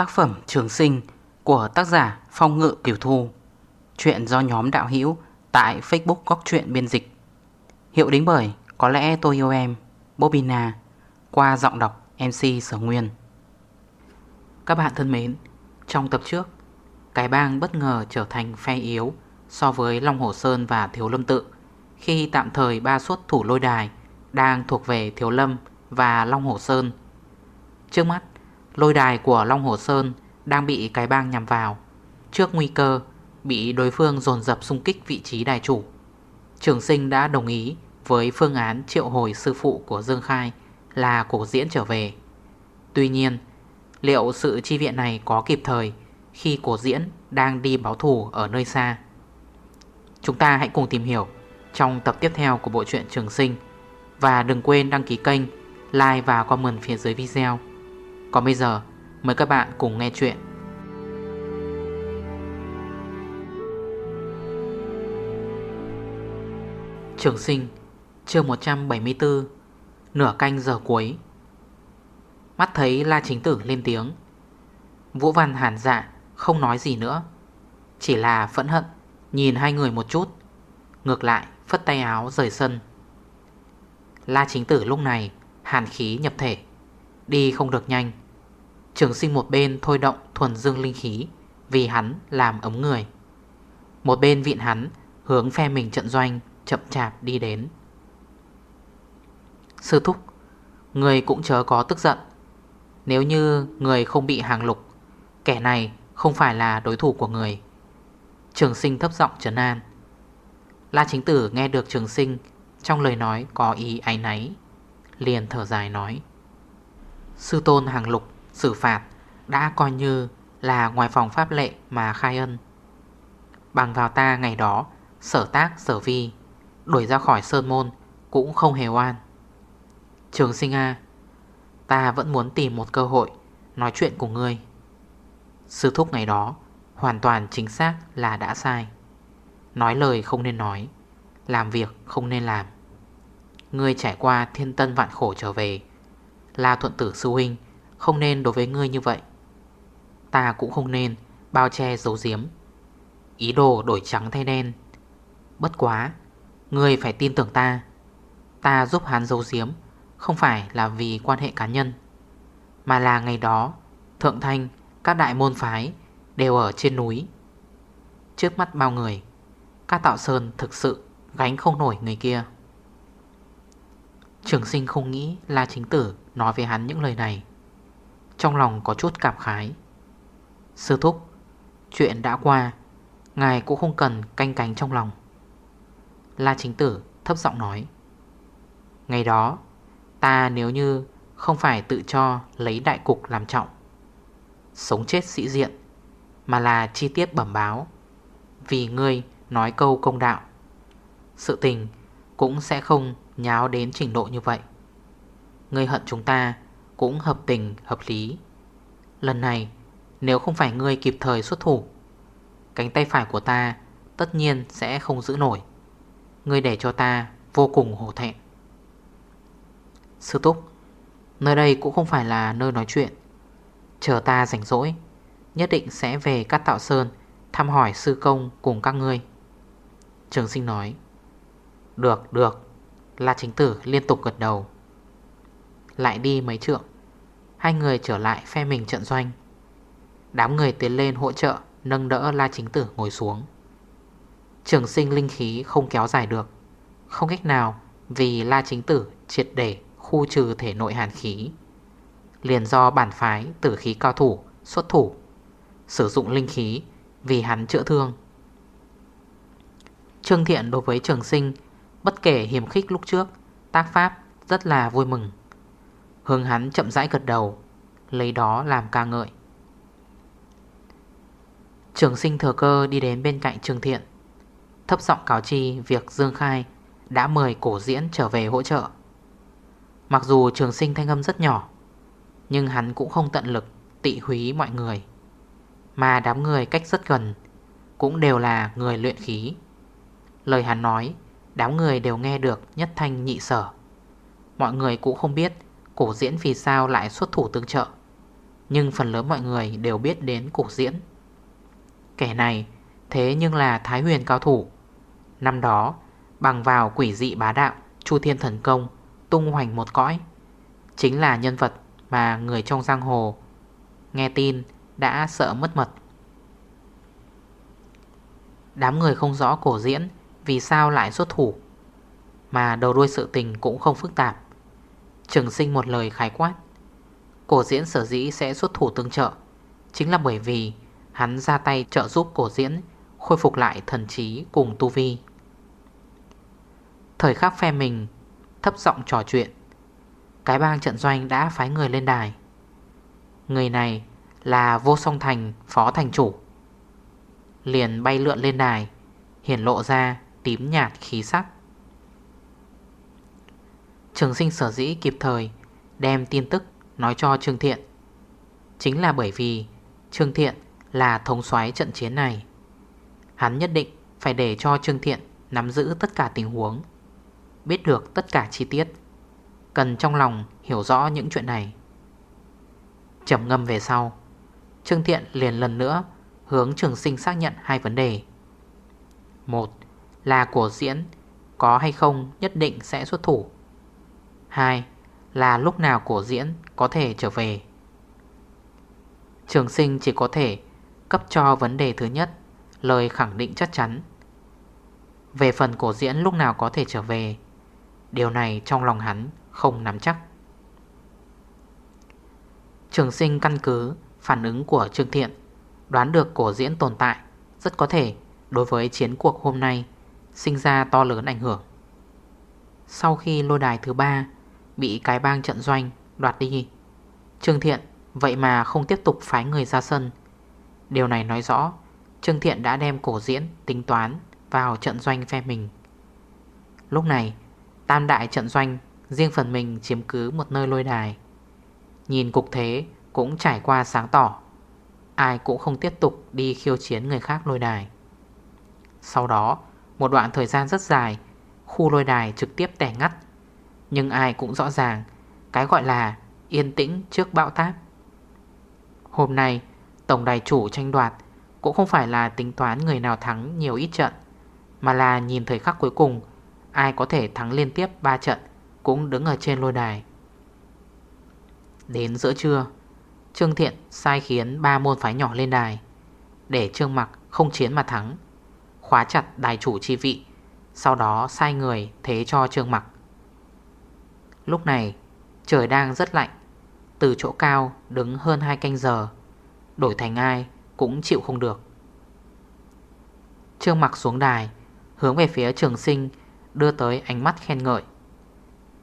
Tác phẩm Trường Sinh của tác giả Phong Ngự Kiều Thu. Chuyện do nhóm đạo hữu tại Facebook Góc Chuyện Biên Dịch. Hiệu đính bởi Có lẽ tôi yêu em Bobina Qua giọng đọc MC Sở Nguyên. Các bạn thân mến, Trong tập trước, Cái bang bất ngờ trở thành phe yếu So với Long Hồ Sơn và Thiếu Lâm Tự Khi tạm thời ba suất thủ lôi đài Đang thuộc về Thiếu Lâm và Long Hồ Sơn. Trước mắt Lôi đài của Long Hồ Sơn đang bị cái bang nhằm vào. Trước nguy cơ bị đối phương dồn dập xung kích vị trí đài chủ. Trường sinh đã đồng ý với phương án triệu hồi sư phụ của Dương Khai là cổ diễn trở về. Tuy nhiên liệu sự chi viện này có kịp thời khi cổ diễn đang đi báo thù ở nơi xa? Chúng ta hãy cùng tìm hiểu trong tập tiếp theo của bộ truyện Trường Sinh. Và đừng quên đăng ký kênh, like và comment phía dưới video còn bây giờ, mời các bạn cùng nghe chuyện. Trường sinh, chương 174 Nửa canh giờ cuối. Mắt thấy La Chính Tử lên tiếng. Vũ Văn hàn dạ không nói gì nữa, Chỉ là phẫn hận, Nhìn hai người một chút, Ngược lại phất tay áo rời sân. La Chính Tử lúc này Hàn khí nhập thể. Đi không được nhanh. Trường sinh một bên thôi động thuần dương linh khí, Vì hắn làm ấm người. Một bên viện hắn Hướng phe mình trận doanh, Chậm chạp đi đến. Sư thúc, Người cũng chớ có tức giận. Nếu như người không bị hàng lục, Kẻ này không phải là đối thủ của người. Trường sinh thấp giọng trấn an. La chính tử nghe được trường sinh Trong lời nói có ý áy náy, Liền thở dài nói. Sư tôn hàng lục xử phạt đã coi như là ngoài phòng pháp lệ mà khai ân. Bằng vào ta ngày đó, sở tác sở vi, đuổi ra khỏi sơn môn cũng không hề oan. Trường sinh A, ta vẫn muốn tìm một cơ hội nói chuyện cùng ngươi. Sư thúc ngày đó hoàn toàn chính xác là đã sai. Nói lời không nên nói, làm việc không nên làm. Ngươi trải qua thiên tân vạn khổ trở về, là thuận tử sư huynh, không nên đối với ngươi như vậy. Ta cũng không nên Bao che giấu giếm. Ý đồ đổi trắng thay đen. Bất quá, Ngươi phải tin tưởng ta. Ta giúp hắn giấu giếm, Không phải là vì quan hệ cá nhân, Mà là ngày đó, Thượng Thanh, Các đại môn phái Đều ở trên núi. Trước mắt bao người, Các tạo sơn thực sự gánh không nổi người kia. Trường sinh không nghĩ là chính tử nói với hắn những lời này. Trong lòng có chút cảm khái. Sư thúc, Chuyện đã qua, Ngài cũng không cần canh cánh trong lòng. La chính tử thấp giọng nói, Ngày đó, Ta nếu như không phải tự cho lấy đại cục làm trọng, Sống chết sĩ diện, Mà là chi tiết bẩm báo, Vì ngươi nói câu công đạo, Sự tình cũng sẽ không nháo đến trình độ như vậy. Ngươi hận chúng ta cũng hợp tình hợp lý. Lần này nếu không phải ngươi kịp thời xuất thủ Cánh tay phải của ta tất nhiên sẽ không giữ nổi. Ngươi để cho ta vô cùng hổ thẹn. Sư Túc Nơi đây cũng không phải là nơi nói chuyện. Chờ ta rảnh rỗi Nhất định sẽ về các Tạo Sơn Thăm hỏi sư công cùng các ngươi. Trường sinh nói Được, được. La chính tử liên tục gật đầu. Lại đi mấy trượng. Hai người trở lại phe mình trận doanh. Đám người tiến lên hỗ trợ, Nâng đỡ La Chính Tử ngồi xuống. Trường sinh linh khí không kéo dài được. Không cách nào, Vì La Chính Tử triệt để Khu trừ thể nội hàn khí. Liền do bản phái tử khí cao thủ, Xuất thủ, Sử dụng linh khí Vì hắn chữa thương. Trương Thiện đối với trường sinh, Bất kể hiểm khích lúc trước, Tác pháp rất là vui mừng. Hương hắn chậm rãi gật đầu, Lấy đó làm ca ngợi. Trường sinh thừa cơ đi đến bên cạnh Trương Thiện. Thấp giọng cáo chi việc Dương Khai Đã mời cổ diễn trở về hỗ trợ. Mặc dù trường sinh thanh âm rất nhỏ, Nhưng hắn cũng không tận lực tị húy mọi người, Mà đám người cách rất gần Cũng đều là người luyện khí. Lời hắn nói, Đám người đều nghe được nhất thanh nhị sở. Mọi người cũng không biết Cổ diễn vì sao lại xuất thủ tương trợ. Nhưng phần lớn mọi người đều biết đến cổ diễn. Kẻ này, thế nhưng là Thái huyền cao thủ. Năm đó, bằng vào quỷ dị bá đạo, Chu Thiên Thần Công, tung hoành một cõi. Chính là nhân vật mà người trong giang hồ Nghe tin đã sợ mất mật. Đám người không rõ cổ diễn Vì sao lại xuất thủ, Mà đầu đuôi sự tình cũng không phức tạp. Trường sinh một lời khái quát. Cổ diễn sở dĩ sẽ xuất thủ tương trợ Chính là bởi vì Hắn ra tay trợ giúp cổ diễn Khôi phục lại thần trí cùng tu vi. Thời khắc phe mình, Thấp giọng trò chuyện, Cái bang trận doanh đã phái người lên đài. Người này là vô song thành, phó thành chủ. Liền bay lượn lên đài, Hiển lộ ra tím nhạt khí sắc. Trường sinh sở dĩ kịp thời, Đem tin tức nói cho Trương Thiện. Chính là bởi vì Trương Thiện là thống soái trận chiến này. Hắn nhất định phải để cho Trương Thiện nắm giữ tất cả tình huống, Biết được tất cả chi tiết, Cần trong lòng hiểu rõ những chuyện này. Chầm ngâm về sau, Trương Thiện liền lần nữa Hướng trường sinh xác nhận hai vấn đề. Một là của diễn Có hay không nhất định sẽ xuất thủ. Hai, là lúc nào cổ diễn có thể trở về? Trường sinh chỉ có thể cấp cho vấn đề thứ nhất, Lời khẳng định chắc chắn. Về phần cổ diễn lúc nào có thể trở về, Điều này trong lòng hắn không nắm chắc. Trường sinh căn cứ phản ứng của Trương Thiện, Đoán được cổ diễn tồn tại, Rất có thể đối với chiến cuộc hôm nay, Sinh ra to lớn ảnh hưởng. Sau khi lôi đài thứ ba Bị cái bang trận doanh, đoạt đi. Trương Thiện, vậy mà không tiếp tục phái người ra sân. Điều này nói rõ, Trương Thiện đã đem cổ diễn, tính toán vào trận doanh phe mình. Lúc này, Tam đại trận doanh, Riêng phần mình chiếm cứ một nơi lôi đài. Nhìn cục thế Cũng trải qua sáng tỏ, Ai cũng không tiếp tục đi khiêu chiến người khác lôi đài. Sau đó, Một đoạn thời gian rất dài, Khu lôi đài trực tiếp tẻ ngắt. Nhưng ai cũng rõ ràng, Cái gọi là yên tĩnh trước bão táp. Hôm nay, Tổng đài chủ tranh đoạt Cũng không phải là tính toán người nào thắng nhiều ít trận, Mà là nhìn thời khắc cuối cùng, Ai có thể thắng liên tiếp 3 trận Cũng đứng ở trên lôi đài. Đến giữa trưa, Trương Thiện sai khiến ba môn phái nhỏ lên đài, Để Trương Mặc không chiến mà thắng, Khóa chặt đài chủ chi vị, Sau đó sai người thế cho Trương Mặc. Lúc này, trời đang rất lạnh. Từ chỗ cao đứng hơn 2 canh giờ, Đổi thành ai cũng chịu không được. Trương Mặc xuống đài, Hướng về phía trường sinh, Đưa tới ánh mắt khen ngợi.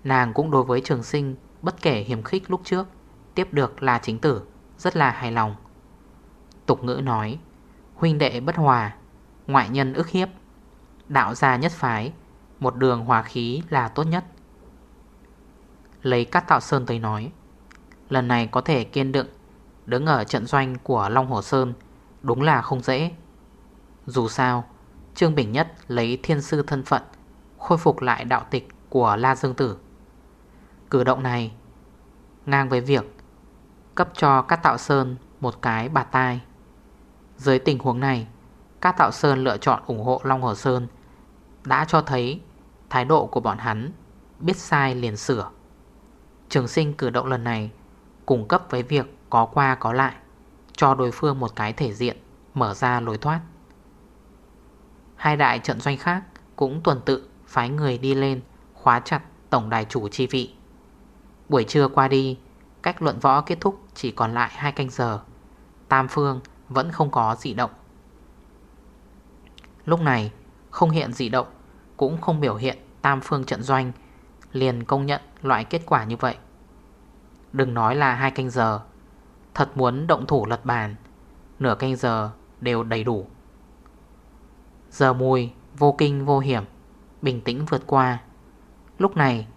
Nàng cũng đối với trường sinh Bất kể hiểm khích lúc trước, Tiếp được là chính tử, Rất là hài lòng. Tục ngữ nói, Huynh đệ bất hòa, Ngoại nhân ức hiếp. Đạo gia nhất phái, Một đường hòa khí là tốt nhất. Lấy các tạo sơn tới nói. Lần này có thể kiên đựng, Đứng ở trận doanh của Long Hồ Sơn, Đúng là không dễ. Dù sao, Trương Bình Nhất lấy thiên sư thân phận, Khôi phục lại đạo tịch của La Dương Tử. Cử động này, Ngang với việc Cấp cho các tạo sơn một cái bạt tai. Dưới tình huống này Các tạo sơn lựa chọn ủng hộ Long Hồ Sơn, Đã cho thấy Thái độ của bọn hắn Biết sai liền sửa. Trường sinh cử động lần này, Cung cấp với việc có qua có lại, Cho đối phương một cái thể diện, Mở ra lối thoát. Hai đại trận doanh khác Cũng tuần tự phái người đi lên, Khóa chặt tổng đài chủ chi vị. Buổi trưa qua đi, Cách luận võ kết thúc chỉ còn lại hai canh giờ. Tam phương vẫn không có dị động. Lúc này, không hiện dị động, Cũng không biểu hiện tam phương trận doanh Liền công nhận loại kết quả như vậy. Đừng nói là hai canh giờ, Thật muốn động thủ lật bàn, Nửa canh giờ đều đầy đủ. Giờ mùi, vô kinh, vô hiểm, Bình tĩnh vượt qua. Lúc này,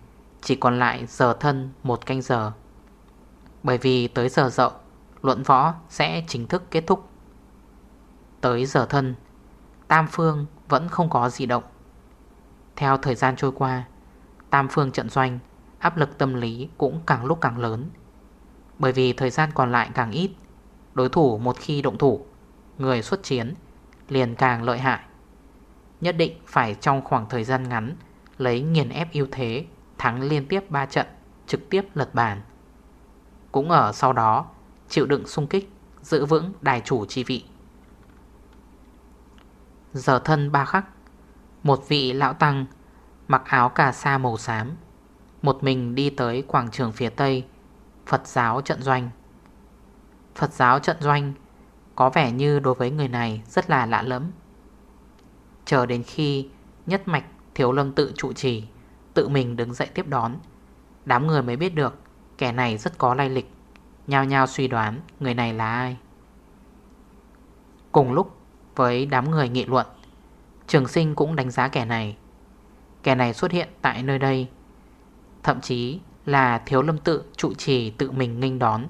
chỉ còn lại giờ thân một canh giờ. Bởi vì tới giờ dậu, Luận võ sẽ chính thức kết thúc. Tới giờ thân, Tam phương vẫn không có gì động. Theo thời gian trôi qua Tam phương trận doanh, Áp lực tâm lý cũng càng lúc càng lớn. Bởi vì thời gian còn lại càng ít, Đối thủ một khi động thủ, Người xuất chiến liền càng lợi hại. Nhất định phải trong khoảng thời gian ngắn Lấy nghiền ép ưu thế, Thắng liên tiếp 3 trận, Trực tiếp lật bàn. Cũng ở sau đó, Chịu đựng xung kích, Giữ vững đài chủ chi vị. Giờ thân ba khắc, Một vị lão tăng Mặc áo cà sa màu xám. Một mình đi tới quảng trường phía tây, Phật giáo trận doanh. Phật giáo trận doanh Có vẻ như đối với người này rất là lạ lẫm. Chờ đến khi Nhất mạch thiếu lâm tự trụ trì, Tự mình đứng dậy tiếp đón, Đám người mới biết được Kẻ này rất có lai lịch, Nhao nhao suy đoán người này là ai. Cùng lúc với đám người nghị luận, Trường sinh cũng đánh giá kẻ này Kẻ này xuất hiện tại nơi đây. Thậm chí là thiếu lâm tự trụ trì tự mình nghênh đón.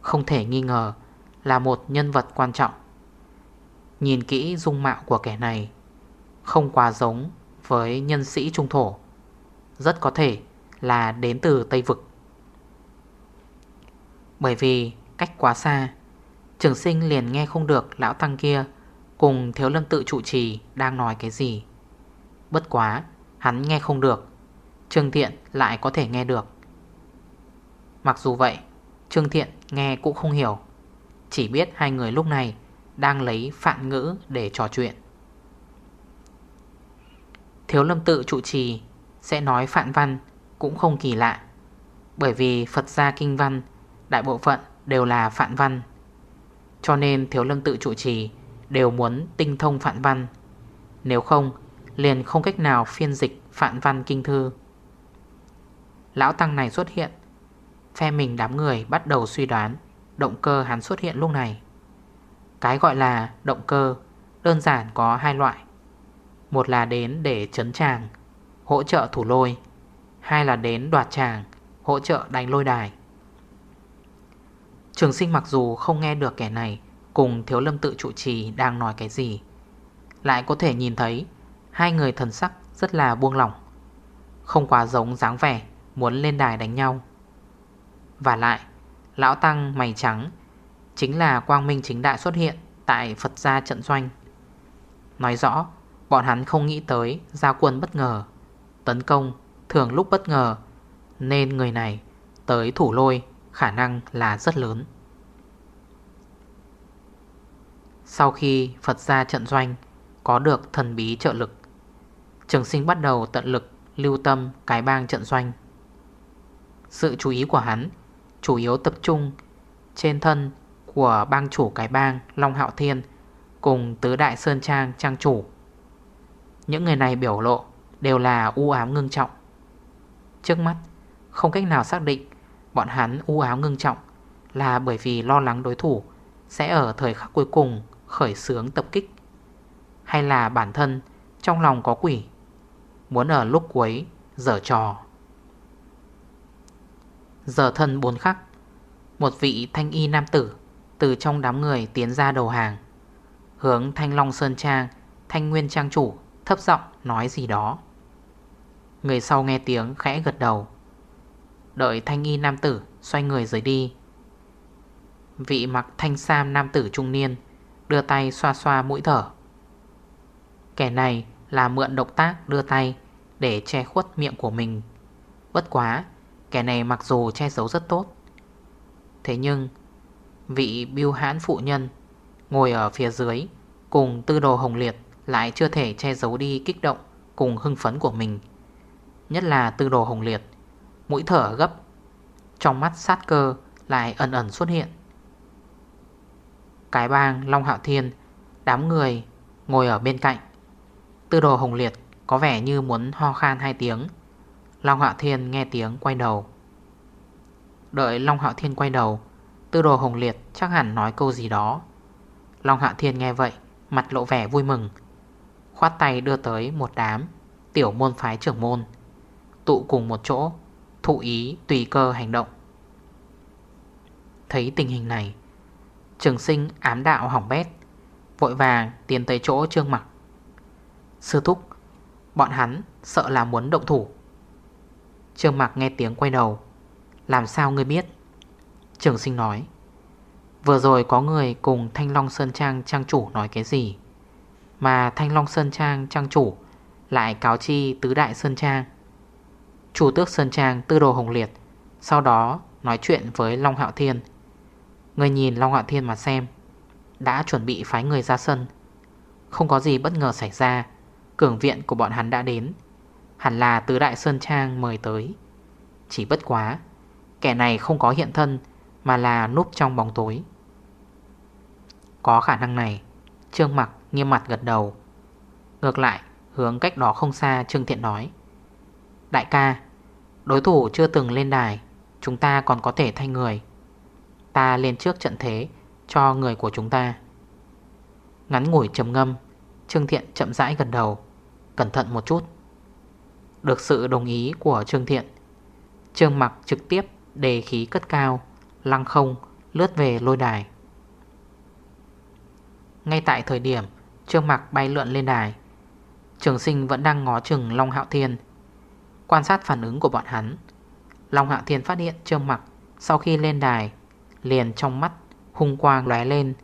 Không thể nghi ngờ là một nhân vật quan trọng. Nhìn kỹ dung mạo của kẻ này, Không quá giống với nhân sĩ trung thổ. Rất có thể là đến từ Tây Vực. Bởi vì cách quá xa, Trường sinh liền nghe không được lão tăng kia Cùng thiếu lâm tự trụ trì đang nói cái gì. Bất quá Hắn nghe không được. Trương Thiện lại có thể nghe được. Mặc dù vậy, Trương Thiện nghe cũng không hiểu. Chỉ biết hai người lúc này Đang lấy phạn ngữ để trò chuyện. Thiếu lâm tự trụ trì Sẽ nói phạn văn Cũng không kỳ lạ, Bởi vì Phật gia kinh văn Đại bộ phận đều là phạn văn. Cho nên thiếu lâm tự trụ trì Đều muốn tinh thông phạn văn. Nếu không Liền không cách nào phiên dịch phạn văn kinh thư. Lão Tăng này xuất hiện, Phe mình đám người bắt đầu suy đoán, Động cơ hắn xuất hiện lúc này. Cái gọi là động cơ Đơn giản có hai loại. Một là đến để chấn tràng, Hỗ trợ thủ lôi. Hai là đến đoạt tràng, Hỗ trợ đánh lôi đài. Trường sinh mặc dù không nghe được kẻ này Cùng thiếu lâm tự trụ trì đang nói cái gì, Lại có thể nhìn thấy Hai người thần sắc rất là buông lỏng, Không quá giống dáng vẻ Muốn lên đài đánh nhau. Và lại, Lão Tăng mày trắng Chính là quang minh chính đại xuất hiện Tại Phật gia trận doanh. Nói rõ, Bọn hắn không nghĩ tới Gia quân bất ngờ, Tấn công thường lúc bất ngờ, Nên người này tới thủ lôi Khả năng là rất lớn. Sau khi Phật gia trận doanh Có được thần bí trợ lực Trường sinh bắt đầu tận lực lưu tâm cái bang trận doanh Sự chú ý của hắn chủ yếu tập trung trên thân của bang chủ cái bang Long Hạo Thiên cùng tứ đại Sơn Trang trang chủ. Những người này biểu lộ đều là u ám ngưng trọng. Trước mắt, không cách nào xác định bọn hắn u ám ngưng trọng là bởi vì lo lắng đối thủ sẽ ở thời khắc cuối cùng khởi xướng tập kích hay là bản thân trong lòng có quỷ Muốn ở lúc cuối Giờ trò. Giờ thân bốn khắc, Một vị thanh y nam tử Từ trong đám người tiến ra đầu hàng, Hướng thanh long sơn trang, Thanh nguyên trang chủ Thấp giọng nói gì đó. Người sau nghe tiếng khẽ gật đầu. Đợi thanh y nam tử Xoay người rời đi. Vị mặc thanh sam nam tử trung niên Đưa tay xoa xoa mũi thở. Kẻ này là mượn động tác đưa tay để che khuất miệng của mình. Bất quá, Kẻ này mặc dù che giấu rất tốt. Thế nhưng, Vị biêu hãn phụ nhân Ngồi ở phía dưới Cùng tư đồ hồng liệt Lại chưa thể che giấu đi kích động Cùng hưng phấn của mình. Nhất là tư đồ hồng liệt, Mũi thở gấp, Trong mắt sát cơ lại ẩn ẩn xuất hiện. Cái bang Long Hạo Thiên, Đám người ngồi ở bên cạnh Tư đồ hồng liệt có vẻ như muốn ho khan hai tiếng. Long Hạo Thiên nghe tiếng quay đầu. Đợi Long Hạo Thiên quay đầu, Tư đồ Hồng Liệt chắc hẳn nói câu gì đó. Long Hạo Thiên nghe vậy, Mặt lộ vẻ vui mừng. Khoát tay đưa tới một đám Tiểu môn phái trưởng môn, Tụ cùng một chỗ, Thụ ý tùy cơ hành động. Thấy tình hình này, Trường sinh ám đạo hỏng bét, Vội vàng tiến tới chỗ trương mặc. Sư thúc, Bọn hắn sợ là muốn động thủ. Trương Mạc nghe tiếng quay đầu. Làm sao ngươi biết? Trường sinh nói. Vừa rồi có người cùng Thanh Long Sơn Trang trang chủ nói cái gì? Mà Thanh Long Sơn Trang trang chủ Lại cáo chi tứ đại Sơn Trang. Chủ tước Sơn Trang tư đồ hồng liệt, Sau đó nói chuyện với Long Hạo Thiên. Người nhìn Long Hạo Thiên mà xem, Đã chuẩn bị phái người ra sân. Không có gì bất ngờ xảy ra. Cường viện của bọn hắn đã đến. Hẳn là tứ đại Sơn Trang mời tới. Chỉ bất quá, Kẻ này không có hiện thân, Mà là núp trong bóng tối. Có khả năng này, Trương mặc nghiêm mặt gật đầu. Ngược lại, hướng cách đó không xa, Trương Thiện nói, Đại ca, Đối thủ chưa từng lên đài, Chúng ta còn có thể thay người. Ta lên trước trận thế Cho người của chúng ta. Ngắn ngủi trầm ngâm Trương Thiện chậm rãi gần đầu. Cẩn thận một chút. Được sự đồng ý của Trương Thiện, Trương mặc trực tiếp đề khí cất cao, Lăng không, lướt về lôi đài. Ngay tại thời điểm Trương mặc bay lượn lên đài, Trường sinh vẫn đang ngó chừng Long Hạo Thiên. Quan sát phản ứng của bọn hắn, Long Hạo Thiên phát hiện Trương mặc Sau khi lên đài, Liền trong mắt hung quang lóe lên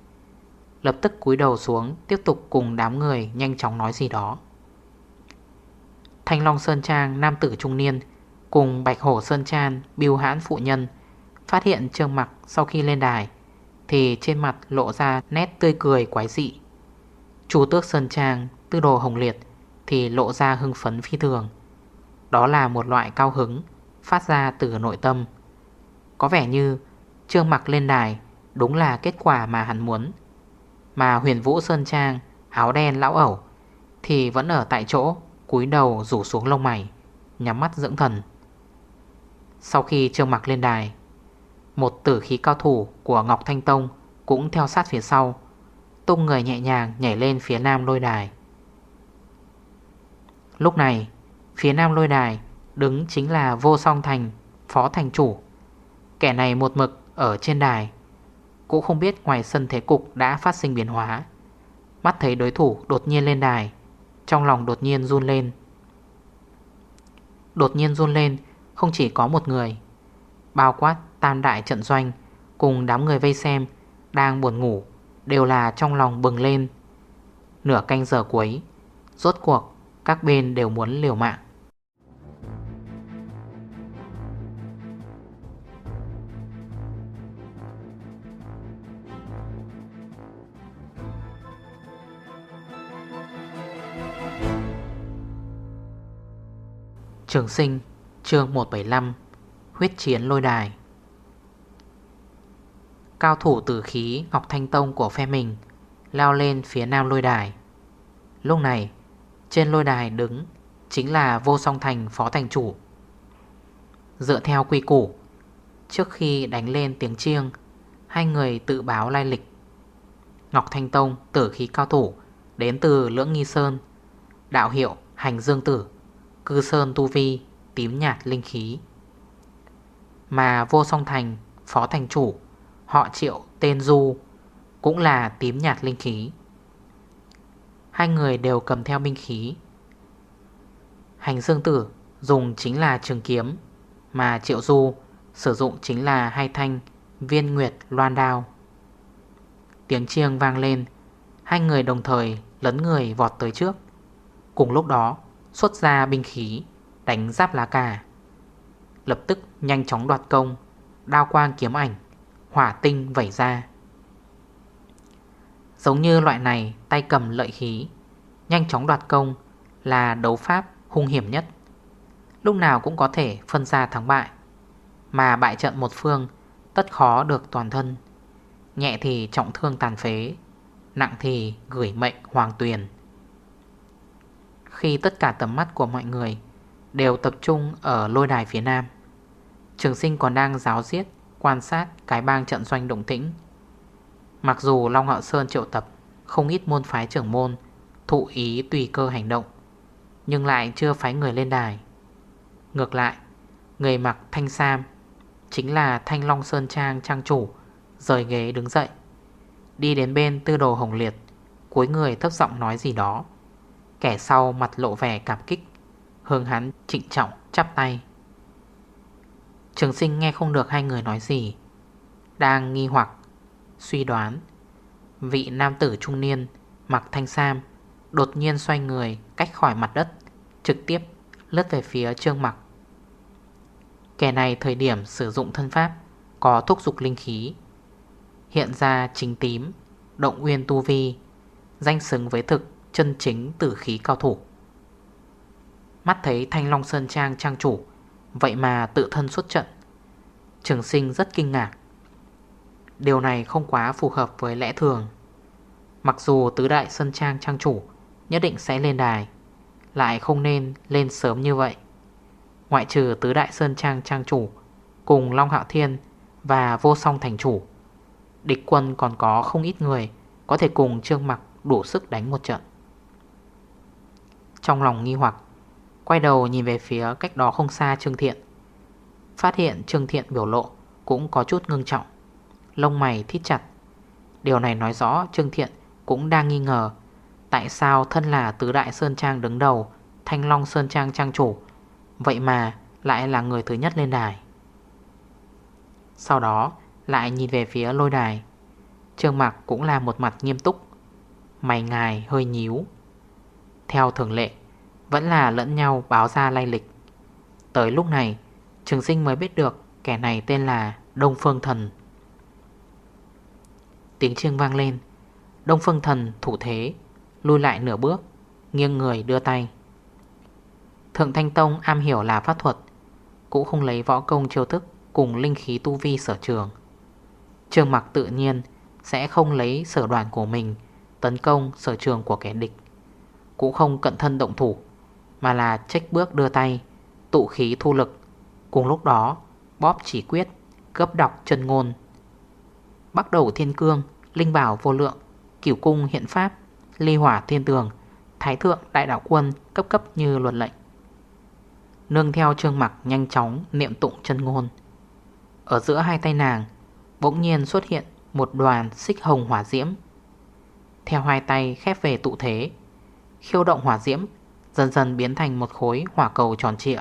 Lập tức cúi đầu xuống, Tiếp tục cùng đám người nhanh chóng nói gì đó. Thanh Long Sơn Trang, Nam tử trung niên, Cùng Bạch Hổ Sơn Trang, Biêu hãn phụ nhân, Phát hiện Trương Mặc sau khi lên đài, Thì trên mặt lộ ra nét tươi cười quái dị. Chủ tước Sơn Trang, Tư đồ hồng liệt, Thì lộ ra hưng phấn phi thường. Đó là một loại cao hứng, Phát ra từ nội tâm. Có vẻ như Trương Mặc lên đài Đúng là kết quả mà hắn muốn. Mà huyền vũ Sơn Trang, Áo đen lão ẩu, Thì vẫn ở tại chỗ, cúi đầu rủ xuống lông mày, Nhắm mắt dưỡng thần. Sau khi Trương Mặc lên đài, Một tử khí cao thủ của Ngọc Thanh Tông Cũng theo sát phía sau, Tung người nhẹ nhàng nhảy lên phía nam lôi đài. Lúc này, Phía nam lôi đài Đứng chính là vô song thành, Phó thành chủ. Kẻ này một mực ở trên đài. Cũng không biết ngoài sân thế cục đã phát sinh biến hóa. Mắt thấy đối thủ đột nhiên lên đài, Trong lòng đột nhiên run lên. Đột nhiên run lên, Không chỉ có một người, Bao quát tam đại trận doanh Cùng đám người vây xem Đang buồn ngủ Đều là trong lòng bừng lên. Nửa canh giờ cuối, Rốt cuộc các bên đều muốn liều mạng. Trường sinh, chương 175 Huyết chiến lôi đài. Cao thủ tử khí Ngọc Thanh Tông của phe mình Lao lên phía nam lôi đài. Lúc này, Trên lôi đài đứng Chính là vô song thành phó thành chủ. Dựa theo quy củ, Trước khi đánh lên tiếng chiêng, Hai người tự báo lai lịch. Ngọc Thanh Tông tử khí cao thủ Đến từ Lưỡng Nghi Sơn, Đạo hiệu Hành Dương Tử. Cư Sơn Tu Vi, Tím nhạt linh khí. Mà vô song thành, Phó thành chủ, Họ triệu tên Du, Cũng là tím nhạt linh khí. Hai người đều cầm theo binh khí. Hành dương tử Dùng chính là trường kiếm, Mà triệu du Sử dụng chính là hai thanh Viên nguyệt loan đao. Tiếng chiêng vang lên, Hai người đồng thời lấn người vọt tới trước. Cùng lúc đó Xuất ra binh khí, Đánh giáp lá cà. Lập tức nhanh chóng đoạt công, Đao quang kiếm ảnh, Hỏa tinh vẩy ra. Giống như loại này, tay cầm lợi khí, Nhanh chóng đoạt công Là đấu pháp hung hiểm nhất. Lúc nào cũng có thể phân ra thắng bại, Mà bại trận một phương Tất khó được toàn thân. Nhẹ thì trọng thương tàn phế, Nặng thì gửi mệnh hoàng tuyền khi tất cả tầm mắt của mọi người Đều tập trung ở lôi đài phía nam. Trường sinh còn đang giáo giết Quan sát cái bang trận doanh động tĩnh. Mặc dù Long Hạo Sơn triệu tập, Không ít môn phái trưởng môn Thụ ý tùy cơ hành động, Nhưng lại chưa phái người lên đài. Ngược lại, Người mặc thanh sam Chính là Thanh Long Sơn Trang trang chủ, Rời ghế đứng dậy, Đi đến bên tư đồ hồng liệt, Cuối người thấp giọng nói gì đó. Kẻ sau mặt lộ vẻ cảm kích, Hướng hắn trịnh trọng chắp tay. Trường sinh nghe không được hai người nói gì, Đang nghi hoặc Suy đoán. Vị nam tử trung niên Mặc thanh sam Đột nhiên xoay người cách khỏi mặt đất, Trực tiếp lướt về phía trương mặc. Kẻ này thời điểm sử dụng thân pháp Có thúc dục linh khí, Hiện ra chính tím, Động uyên tu vi, Danh xứng với thực chân chính tử khí cao thủ. Mắt thấy Thanh Long Sơn Trang trang chủ, Vậy mà tự thân xuất trận. Trường sinh rất kinh ngạc. Điều này không quá phù hợp với lẽ thường. Mặc dù tứ đại Sơn Trang trang chủ Nhất định sẽ lên đài, Lại không nên lên sớm như vậy. Ngoại trừ tứ đại Sơn Trang trang chủ Cùng Long Hạo Thiên Và vô song thành chủ, Địch quân còn có không ít người Có thể cùng Trương Mặc đủ sức đánh một trận. Trong lòng nghi hoặc, Quay đầu nhìn về phía cách đó không xa Trương Thiện. Phát hiện Trương Thiện biểu lộ Cũng có chút ngưng trọng, Lông mày thít chặt. Điều này nói rõ Trương Thiện cũng đang nghi ngờ Tại sao thân là tứ đại Sơn Trang đứng đầu, Thanh Long Sơn Trang trang chủ, Vậy mà lại là người thứ nhất lên đài. Sau đó lại nhìn về phía lôi đài, Trương Mạc cũng là một mặt nghiêm túc, Mày ngài hơi nhíu. Theo thường lệ, Vẫn là lẫn nhau báo ra lai lịch. Tới lúc này, Trường sinh mới biết được Kẻ này tên là Đông Phương Thần. Tiếng chiêng vang lên. Đông Phương Thần thủ thế Lui lại nửa bước, Nghiêng người đưa tay. Thượng Thanh Tông am hiểu là pháp thuật, Cũng không lấy võ công chiêu thức Cùng linh khí tu vi sở trường. Trường mặc tự nhiên Sẽ không lấy sở đoàn của mình Tấn công sở trường của kẻ địch. Cũng không cận thân động thủ, Mà là trách bước đưa tay, Tụ khí thu lực. Cùng lúc đó bóp chỉ quyết Cấp đọc chân ngôn. Bắt đầu thiên cương, Linh bảo vô lượng, Cửu cung hiện pháp, Ly hỏa thiên tường, Thái thượng đại đạo quân cấp cấp như luật lệnh. Nương theo trương mặc nhanh chóng niệm tụng chân ngôn. Ở giữa hai tay nàng, Bỗng nhiên xuất hiện một đoàn xích hồng hỏa diễm. Theo hai tay khép về tụ thế Khiêu động hỏa diễm, Dần dần biến thành một khối hỏa cầu tròn trịa,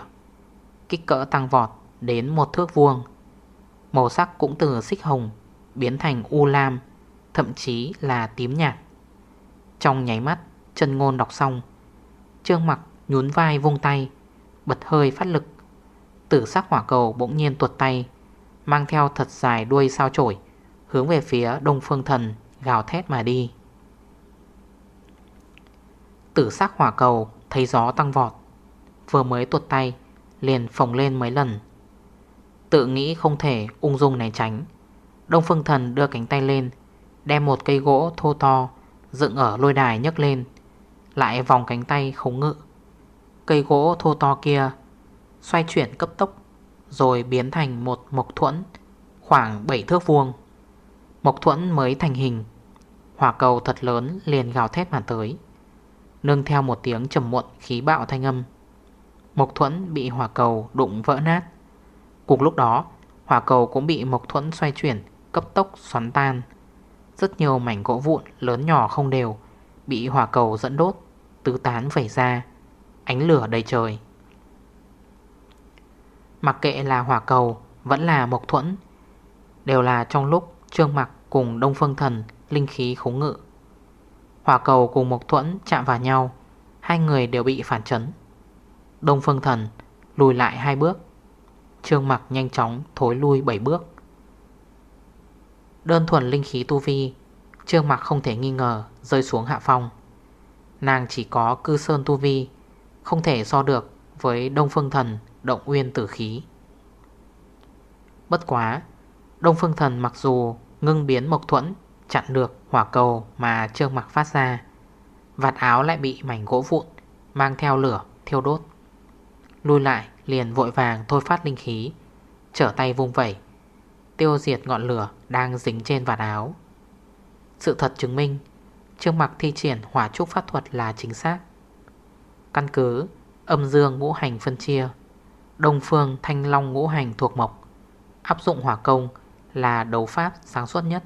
Kích cỡ tăng vọt đến một thước vuông. Màu sắc cũng từ xích hồng Biến thành u lam, Thậm chí là tím nhạt. Trong nháy mắt, Chân ngôn đọc xong, Trương mặc nhún vai vung tay, Bật hơi phát lực. Tử sắc hỏa cầu bỗng nhiên tuột tay, Mang theo thật dài đuôi sao chổi Hướng về phía đông phương thần Gào thét mà đi. Tử sắc hỏa cầu, Thấy gió tăng vọt. Vừa mới tuột tay, Liền phồng lên mấy lần. Tự nghĩ không thể ung dung né tránh. Đông phương thần đưa cánh tay lên, Đem một cây gỗ thô to Dựng ở lôi đài nhấc lên, Lại vòng cánh tay khống ngự. Cây gỗ thô to kia Xoay chuyển cấp tốc, Rồi biến thành một mộc thuẫn, Khoảng 7 thước vuông. Mộc thuẫn mới thành hình, Hỏa cầu thật lớn liền gào thét mà tới. Nương theo một tiếng trầm muộn khí bạo thanh âm. Mộc thuẫn bị hỏa cầu đụng vỡ nát. Cùng lúc đó, Hỏa cầu cũng bị mộc thuẫn xoay chuyển, Cấp tốc xoắn tan. Rất nhiều mảnh gỗ vụn lớn nhỏ không đều Bị hỏa cầu dẫn đốt, Tứ tán vẩy ra, Ánh lửa đầy trời. Mặc kệ là hỏa cầu, Vẫn là mộc thuẫn, Đều là trong lúc Trương Mặc cùng Đông Phương Thần Linh khí khống ngự. Hỏa cầu cùng mộc thuẫn chạm vào nhau, Hai người đều bị phản chấn. Đông Phương Thần lùi lại hai bước, Trương Mặc nhanh chóng thối lui 7 bước. Đơn thuần linh khí tu vi, Trương Mặc không thể nghi ngờ Rơi xuống hạ phong. Nàng chỉ có cư sơn tu vi, Không thể so được với Đông Phương Thần Động uyên tử khí. Bất quá, Đông Phương Thần mặc dù ngưng biến mộc thuẫn Chặn được hỏa cầu mà Trương Mặc phát ra. Vạt áo lại bị mảnh gỗ vụn, Mang theo lửa, thiêu đốt. Lui lại, liền vội vàng thôi phát linh khí, Trở tay vung vẩy, Tiêu diệt ngọn lửa đang dính trên vạt áo. Sự thật chứng minh, Trương mặc thi triển hỏa trúc pháp thuật là chính xác. Căn cứ, Âm dương ngũ hành phân chia, Đông phương thanh long ngũ hành thuộc mộc, Áp dụng hỏa công Là đấu pháp sáng suốt nhất.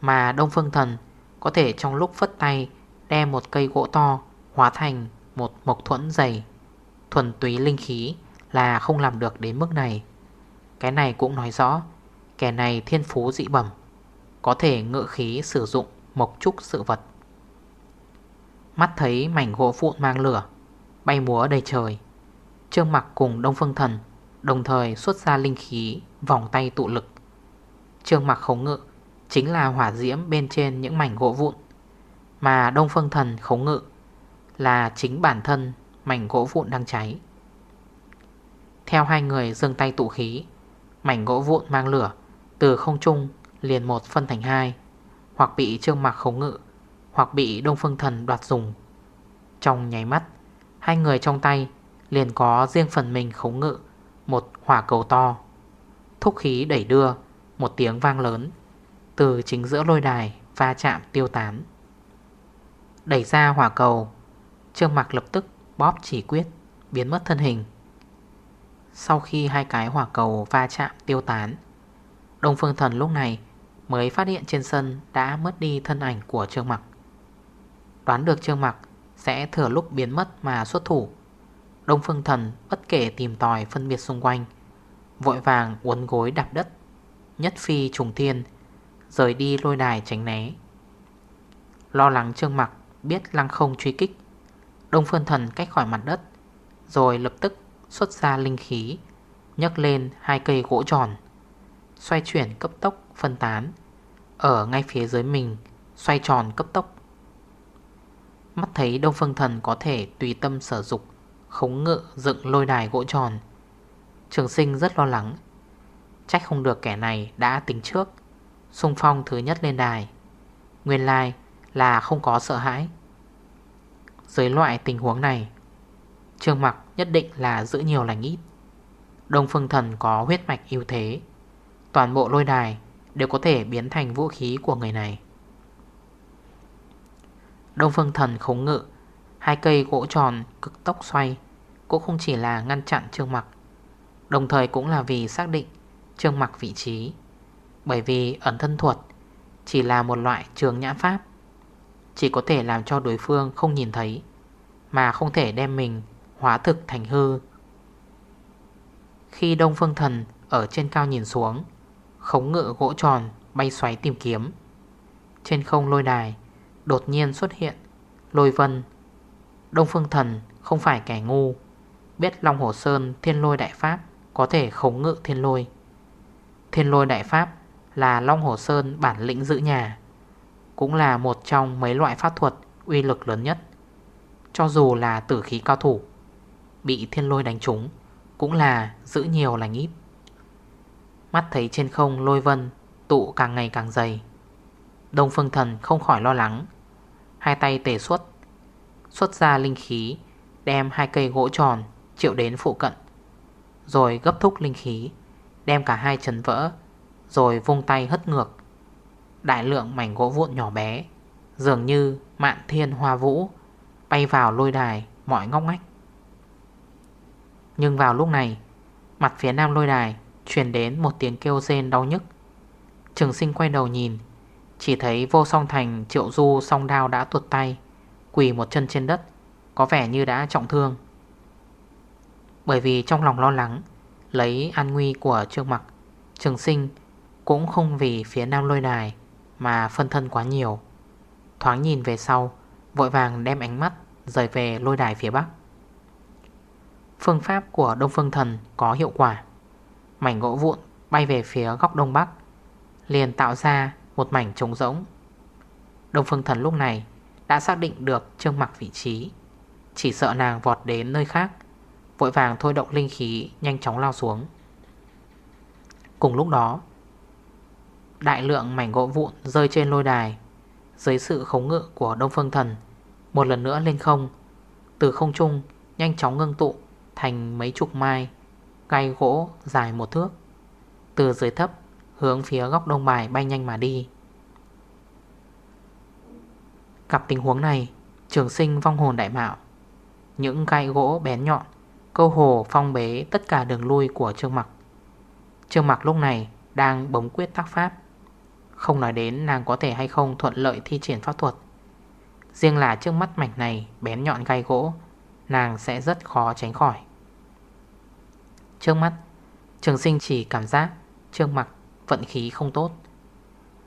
Mà đông phương thần Có thể trong lúc phất tay Đem một cây gỗ to Hóa thành một mộc thuẫn dày. Thuần túy linh khí Là không làm được đến mức này. Cái này cũng nói rõ, Kẻ này thiên phú dị bẩm, Có thể ngự khí sử dụng mộc trúc sự vật. Mắt thấy mảnh gỗ vụn mang lửa, Bay múa đầy trời, Trương mặc cùng Đông Phương Thần Đồng thời xuất ra linh khí Vòng tay tụ lực. Trương mặc khống ngự Chính là hỏa diễm bên trên những mảnh gỗ vụn, Mà Đông Phương Thần khống ngự Là chính bản thân Mảnh gỗ vụn đang cháy. Theo hai người dâng tay tụ khí, Mảnh gỗ vụn mang lửa Từ không trung liền một phân thành hai, Hoặc bị trương mặc khống ngự, Hoặc bị Đông Phương Thần đoạt dùng. Trong nháy mắt, Hai người trong tay liền có riêng phần mình khống ngự Một hỏa cầu to. Thúc khí đẩy đưa Một tiếng vang lớn. Từ chính giữa lôi đài va chạm tiêu tán. Đẩy ra hỏa cầu, Trương mặc lập tức bóp chỉ quyết, Biến mất thân hình. Sau khi hai cái hỏa cầu va chạm tiêu tán, Đông Phương Thần lúc này Mới phát hiện trên sân đã mất đi thân ảnh của Trương Mặc Đoán được Trương Mặc Sẽ thừa lúc biến mất mà xuất thủ, Đông Phương Thần bất kể tìm tòi phân biệt xung quanh, Vội vàng uốn gối đạp đất, Nhất phi trùng thiên Rời đi lôi đài tránh né. Lo lắng Trương Mặc biết lăng không truy kích, Đông Phương Thần cách khỏi mặt đất, Rồi lập tức xuất ra linh khí, nhấc lên hai cây gỗ tròn, Xoay chuyển cấp tốc phân tán, Ở ngay phía dưới mình Xoay tròn cấp tốc. Mắt thấy Đông Phương Thần có thể tùy tâm sở dục, Khống ngự dựng lôi đài gỗ tròn, Trường sinh rất lo lắng. Trách không được kẻ này đã tính trước. Xung phong thứ nhất lên đài. Nguyên lai là không có sợ hãi. Dưới loại tình huống này, Trương mặc nhất định là giữ nhiều lành ít. Đông phương thần có huyết mạch ưu thế. Toàn bộ lôi đài đều có thể biến thành vũ khí của người này. Đông phương thần khống ngự, Hai cây gỗ tròn cực tốc xoay, Cũng không chỉ là ngăn chặn trương mặc. Đồng thời cũng là vì xác định trương mặc vị trí. Bởi vì ẩn thân thuật Chỉ là một loại trường nhãn pháp, Chỉ có thể làm cho đối phương không nhìn thấy, Mà không thể đem mình hóa thực thành hư. Khi Đông Phương Thần ở trên cao nhìn xuống, Khống ngự gỗ tròn bay xoáy tìm kiếm, Trên không lôi đài Đột nhiên xuất hiện Lôi vân. Đông Phương Thần không phải kẻ ngu, Biết Long Hồ Sơn thiên lôi đại pháp Có thể khống ngự thiên lôi. Thiên lôi đại pháp là Long Hồ Sơn bản lĩnh giữ nhà, Cũng là một trong mấy loại pháp thuật Uy lực lớn nhất. Cho dù là tử khí cao thủ, Bị thiên lôi đánh trúng, Cũng là giữ nhiều lành ít. Mắt thấy trên không lôi vân, Tụ càng ngày càng dày. Đông Phương Thần không khỏi lo lắng, Hai tay tề xuất Xuất ra linh khí, Đem hai cây gỗ tròn triệu đến phụ cận, Rồi gấp thúc linh khí, Đem cả hai chấn vỡ rồi vung tay hất ngược. Đại lượng mảnh gỗ vụn nhỏ bé, Dường như mạn thiên hoa vũ, Bay vào lôi đài mọi ngóc ngách. Nhưng vào lúc này, Mặt phía nam lôi đài Chuyển đến một tiếng kêu rên đau nhức. Trường sinh quay đầu nhìn, Chỉ thấy vô song thành triệu du song đao đã tuột tay, Quỳ một chân trên đất, Có vẻ như đã trọng thương. Bởi vì trong lòng lo lắng, Lấy an nguy của trương mặc, Trường sinh cũng không vì phía nam lôi đài Mà phân thân quá nhiều. Thoáng nhìn về sau, Vội vàng đem ánh mắt Rời về lôi đài phía bắc. Phương pháp của Đông Phương Thần có hiệu quả. Mảnh gỗ vụn bay về phía góc đông bắc, Liền tạo ra một mảnh trống rỗng. Đông Phương Thần lúc này đã xác định được Trương Mặc vị trí, Chỉ sợ nàng vọt đến nơi khác, Vội vàng thôi động linh khí Nhanh chóng lao xuống. Cùng lúc đó Đại lượng mảnh gỗ vụn rơi trên lôi đài Dưới sự khống ngự của Đông Phương Thần. Một lần nữa lên không, Từ không trung nhanh chóng ngưng tụ Thành mấy chục mai Gai gỗ dài một thước, Từ dưới thấp hướng phía góc đông bài bay nhanh mà đi. Gặp tình huống này, Trường sinh vong hồn đại mạo, Những gai gỗ bén nhọn Câu hồ phong bế tất cả đường lui của Trương Mặc. Trương Mặc lúc này Đang bấm quyết tác pháp. Không nói đến nàng có thể hay không thuận lợi thi triển pháp thuật. Riêng là trước mắt mảnh này, Bén nhọn gai gỗ, Nàng sẽ rất khó tránh khỏi. Trước mắt, Trường sinh chỉ cảm giác Trương mặt vận khí không tốt.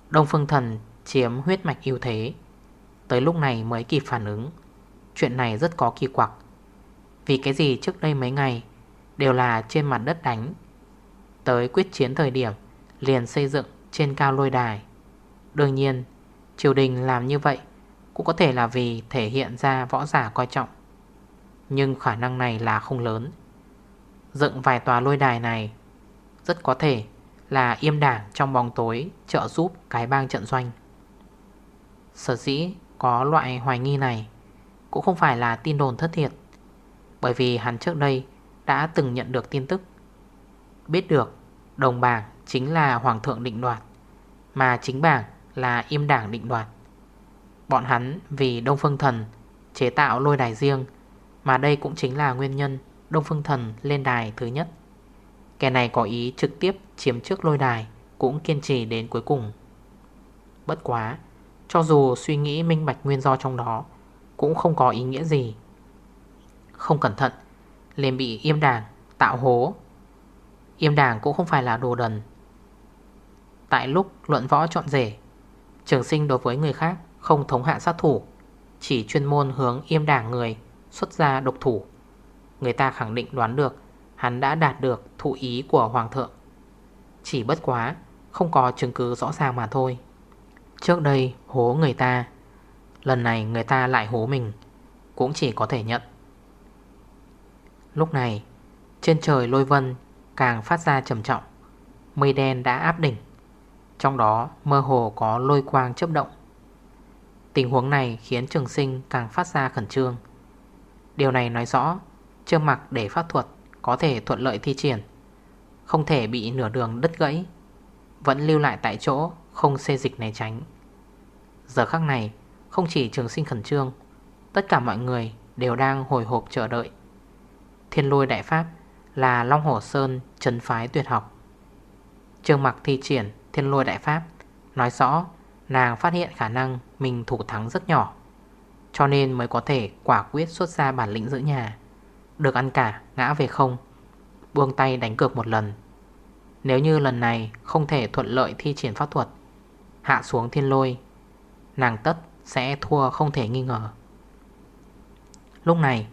Đông Phương Thần chiếm huyết mạch ưu thế. Tới lúc này mới kịp phản ứng. Chuyện này rất có kỳ quặc. Vì cái gì trước đây mấy ngày Đều là trên mặt đất đánh. Tới quyết chiến thời điểm, Liền xây dựng trên cao lôi đài. Đương nhiên, Triều đình làm như vậy Cũng có thể là vì thể hiện ra võ giả coi trọng. Nhưng khả năng này là không lớn. Dựng vài tòa lôi đài này Rất có thể là im đảng trong bóng tối trợ giúp cái bang trận doanh. Sở dĩ có loại hoài nghi này Cũng không phải là tin đồn thất thiệt, Bởi vì hắn trước đây đã từng nhận được tin tức, Biết được đồng bảng chính là hoàng thượng định đoạt, Mà chính bảng là im đảng định đoạt. Bọn hắn vì Đông Phương Thần chế tạo lôi đài riêng, Mà đây cũng chính là nguyên nhân Đông Phương Thần lên đài thứ nhất. Kẻ này có ý trực tiếp chiếm trước lôi đài, Cũng kiên trì đến cuối cùng. Bất quá, Cho dù suy nghĩ minh bạch nguyên do trong đó, Cũng không có ý nghĩa gì. Không cẩn thận, liền bị im đảng tạo hố. Im đảng cũng không phải là đồ đần Tại lúc luận võ chọn rể, Trường sinh đối với người khác Không thống hạ sát thủ, Chỉ chuyên môn hướng im đảng người, Xuất ra độc thủ. Người ta khẳng định đoán được, Hắn đã đạt được thụ ý của Hoàng thượng. Chỉ bất quá, Không có chứng cứ rõ ràng mà thôi. Trước đây hố người ta, Lần này người ta lại hố mình, Cũng chỉ có thể nhận. Lúc này, Trên trời lôi vân càng phát ra trầm trọng, Mây đen đã áp đỉnh. Trong đó, mơ hồ có lôi quang chấp động. Tình huống này khiến trường sinh càng phát ra khẩn trương. Điều này nói rõ Trương mặc để pháp thuật Có thể thuận lợi thi triển, Không thể bị nửa đường đứt gãy, Vẫn lưu lại tại chỗ, Không xê dịch né tránh. Giờ khắc này, Không chỉ trường sinh khẩn trương, Tất cả mọi người đều đang hồi hộp chờ đợi. Thiên lôi đại pháp Là Long Hổ Sơn trấn phái tuyệt học. Trương mặc thi triển Thiên lôi đại pháp. Nói rõ, nàng phát hiện khả năng Mình thủ thắng rất nhỏ, Cho nên mới có thể quả quyết xuất ra bản lĩnh giữ nhà. Được ăn cả, ngã về không, Buông tay đánh cược một lần. Nếu như lần này không thể thuận lợi thi triển pháp thuật, Hạ xuống thiên lôi, Nàng tất sẽ thua không thể nghi ngờ. Lúc này,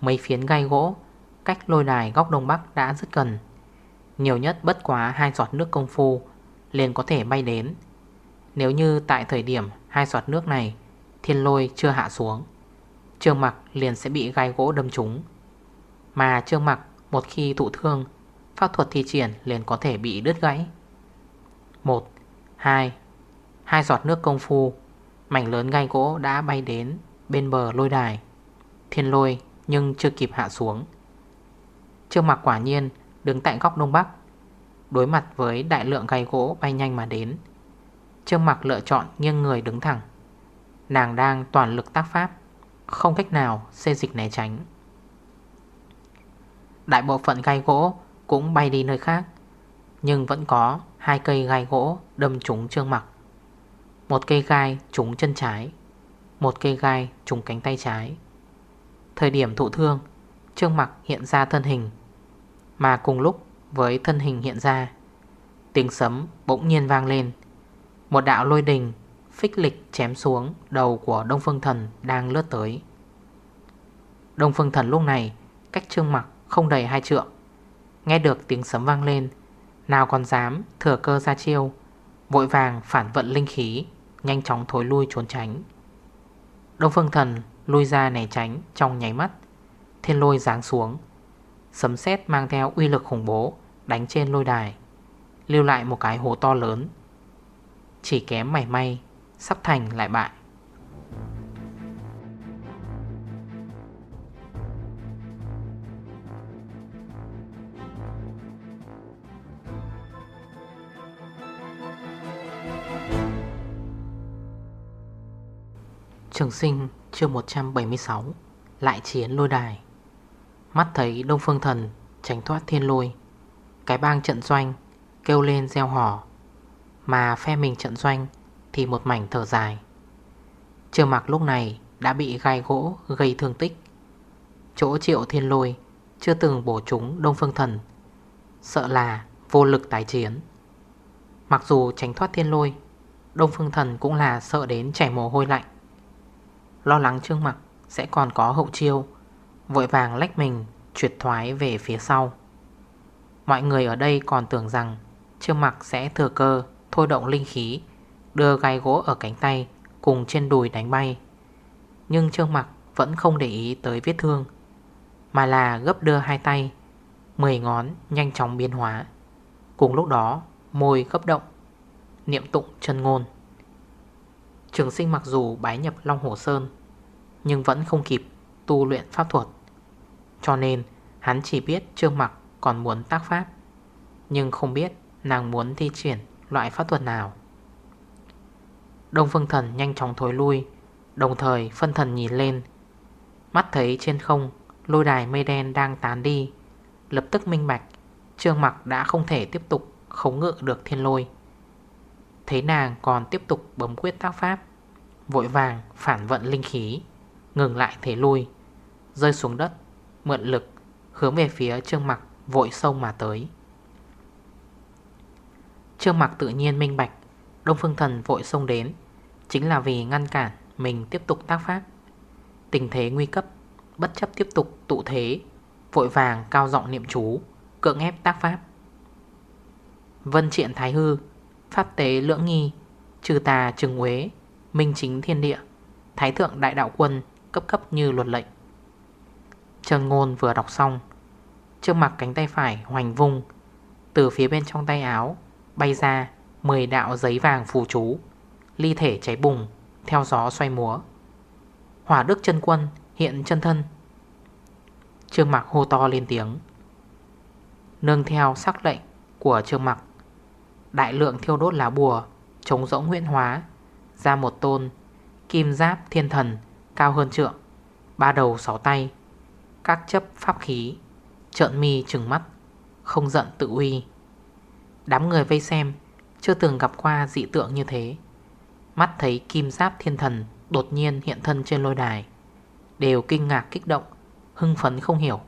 Mấy phiến gai gỗ Cách lôi đài góc đông bắc đã rất gần. Nhiều nhất bất quá hai giọt nước công phu liền có thể bay đến. Nếu như tại thời điểm hai giọt nước này Thiên lôi chưa hạ xuống trương mặc liền sẽ bị gai gỗ đâm trúng. Mà trương mặc một khi thụ thương Pháp thuật thi triển liền có thể bị đứt gãy. 1, 2 Hai giọt nước công phu Mảnh lớn gai gỗ đã bay đến Bên bờ lôi đài. Thiên lôi nhưng chưa kịp hạ xuống. Trương mặc quả nhiên Đứng tại góc đông bắc Đối mặt với đại lượng gai gỗ bay nhanh mà đến. Trương mặc lựa chọn nghiêng người đứng thẳng. Nàng đang toàn lực tác pháp, Không cách nào xê dịch né tránh. Đại bộ phận gai gỗ cũng bay đi nơi khác, Nhưng vẫn có hai cây gai gỗ đâm trúng trương Mặc. Một cây gai trúng chân trái, Một cây gai trúng cánh tay trái. Thời điểm thụ thương, Trương Mặc hiện ra thân hình, Mà cùng lúc với thân hình hiện ra. Tiếng sấm bỗng nhiên vang lên. Một đạo lôi đình, Phích lịch chém xuống Đầu của Đông Phương Thần đang lướt tới. Đông Phương Thần lúc này Cách trương mặt không đầy hai trượng. Nghe được tiếng sấm vang lên, Nào còn dám thừa cơ ra chiêu, Vội vàng phản vận linh khí, Nhanh chóng thối lui trốn tránh. Đông phương thần lui ra né tránh trong nháy mắt, Thiên lôi giáng xuống. Sấm sét mang theo uy lực khủng bố Đánh trên lôi đài, Lưu lại một cái hố to lớn. Chỉ kém mảy may, Sắp thành lại bại. Trường sinh chương 176 Lại chiến lôi đài. Mắt thấy Đông Phương Thần tránh thoát thiên lôi cái bang trận doanh kêu lên gieo hò, Mà phe mình trận doanh thì một mảnh thở dài. Trường mặc lúc này đã bị gai gỗ gây thương tích. Chỗ triệu thiên lôi chưa từng bổ trúng Đông Phương Thần, Sợ là vô lực tái chiến. Mặc dù tránh thoát thiên lôi, Đông Phương Thần cũng là sợ đến chảy mồ hôi lạnh. Lo lắng Trương Mặc sẽ còn có hậu chiêu, Vội vàng lách mình Truyệt thoái về phía sau. Mọi người ở đây còn tưởng rằng Trương Mặc sẽ thừa cơ Thôi động linh khí, Đưa gai gỗ ở cánh tay Cùng trên đùi đánh bay. Nhưng Trương Mặc vẫn không để ý tới vết thương, Mà là gấp đưa hai tay, Mười ngón nhanh chóng biến hóa. Cùng lúc đó, môi gấp động, Niệm tụng chân ngôn. Trường sinh mặc dù bái nhập Long Hồ Sơn, Nhưng vẫn không kịp tu luyện pháp thuật, Cho nên hắn chỉ biết Trương Mặc còn muốn tác pháp, Nhưng không biết nàng muốn thi triển loại pháp thuật nào. Đông Phương Thần nhanh chóng thối lui, Đồng thời phân thần nhìn lên. Mắt thấy trên không Lôi đài mây đen đang tán đi, Lập tức minh bạch Trương Mặc đã không thể tiếp tục khống ngự được thiên lôi. Thấy nàng còn tiếp tục bấm quyết tác pháp, Vội vàng phản vận linh khí, Ngừng lại thế lui, Rơi xuống đất, Mượn lực Hướng về phía Trương Mặc vội sông mà tới. Trương Mặc tự nhiên minh bạch, Đông Phương Thần vội sông đến, Chính là vì ngăn cản mình tiếp tục tác pháp. Tình thế nguy cấp, Bất chấp tiếp tục tụ thế, Vội vàng cao giọng niệm chú, Cưỡng ép tác pháp. Vân triện thái hư, Pháp tế lưỡng nghi, Trừ tà trừng uế, Minh chính thiên địa, Thái thượng đại đạo quân Cấp cấp như luật lệnh. Trần ngôn vừa đọc xong Trước mặt cánh tay phải hoành vung, Từ phía bên trong tay áo Bay ra 10 đạo giấy vàng phù chú, Ly thể cháy bùng, Theo gió xoay múa. Hỏa đức chân quân hiện chân thân. Trương mặc hô to lên tiếng. Nương theo sắc lệnh của Trương mặc, Đại lượng thiêu đốt lá bùa, Chống rỗng huyện hóa, Ra một tôn Kim giáp thiên thần Cao hơn trượng, Ba đầu sáu tay, Các chấp pháp khí. Trợn mi trừng mắt, Không giận tự uy. Đám người vây xem, Chưa từng gặp qua dị tượng như thế. Mắt thấy kim giáp thiên thần Đột nhiên hiện thân trên lôi đài, Đều kinh ngạc kích động, Hưng phấn không hiểu.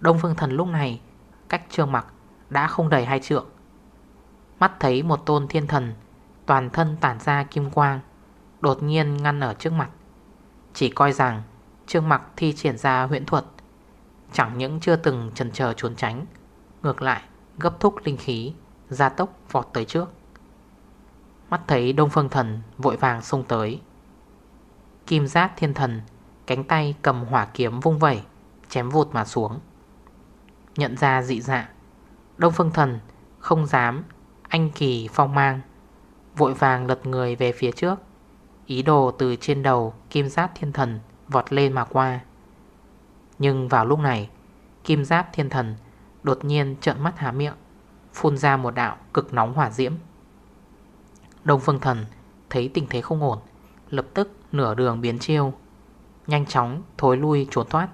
Đông phương thần lúc này, Cách trương mặc đã không đầy hai trượng. Mắt thấy một tôn thiên thần, Toàn thân tản ra kim quang, Đột nhiên ngăn ở trước mặt. Chỉ coi rằng Trương mặc thi triển ra huyện thuật Chẳng những chưa từng chần chờ trốn tránh, Ngược lại, gấp thúc linh khí, Gia tốc vọt tới trước. Mắt thấy Đông Phương Thần vội vàng xông tới. Kim giác thiên thần, Cánh tay cầm hỏa kiếm vung vẩy, Chém vụt mà xuống. Nhận ra dị dạng Đông Phương Thần không dám, Anh kỳ phong mang, Vội vàng lật người về phía trước. Ý đồ từ trên đầu Kim giáp thiên thần vọt lên mà qua. Nhưng vào lúc này, Kim giáp thiên thần Đột nhiên trợn mắt há miệng, Phun ra một đạo cực nóng hỏa diễm. Đông Phương Thần thấy tình thế không ổn, Lập tức nửa đường biến chiêu, Nhanh chóng thối lui trốn thoát.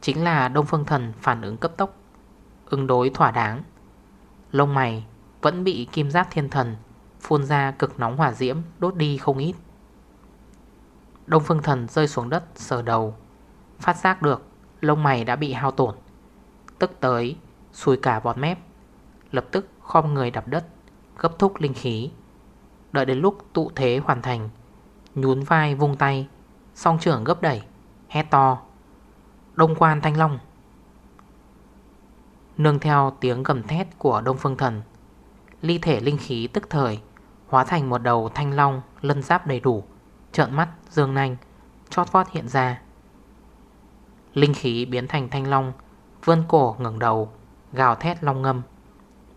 Chính là Đông Phương Thần phản ứng cấp tốc, Ứng đối thỏa đáng. Lông mày vẫn bị kim giáp thiên thần Phun ra cực nóng hỏa diễm Đốt đi không ít. Đông Phương Thần rơi xuống đất sờ đầu Phát giác được Lông mày đã bị hao tổn. Tức tới xùi cả bọt mép. Lập tức khom người đập đất Gấp thúc linh khí. Đợi đến lúc tụ thế hoàn thành Nhún vai vung tay Song trưởng gấp đẩy Hét to Đông quan thanh long! Nương theo tiếng gầm thét của Đông Phương Thần Ly thể linh khí tức thời Hóa thành một đầu thanh long Lân giáp đầy đủ Trợn mắt, dương nanh Chót vót hiện ra. Linh khí biến thành thanh long, Vươn cổ ngừng đầu, Gào thét long ngâm.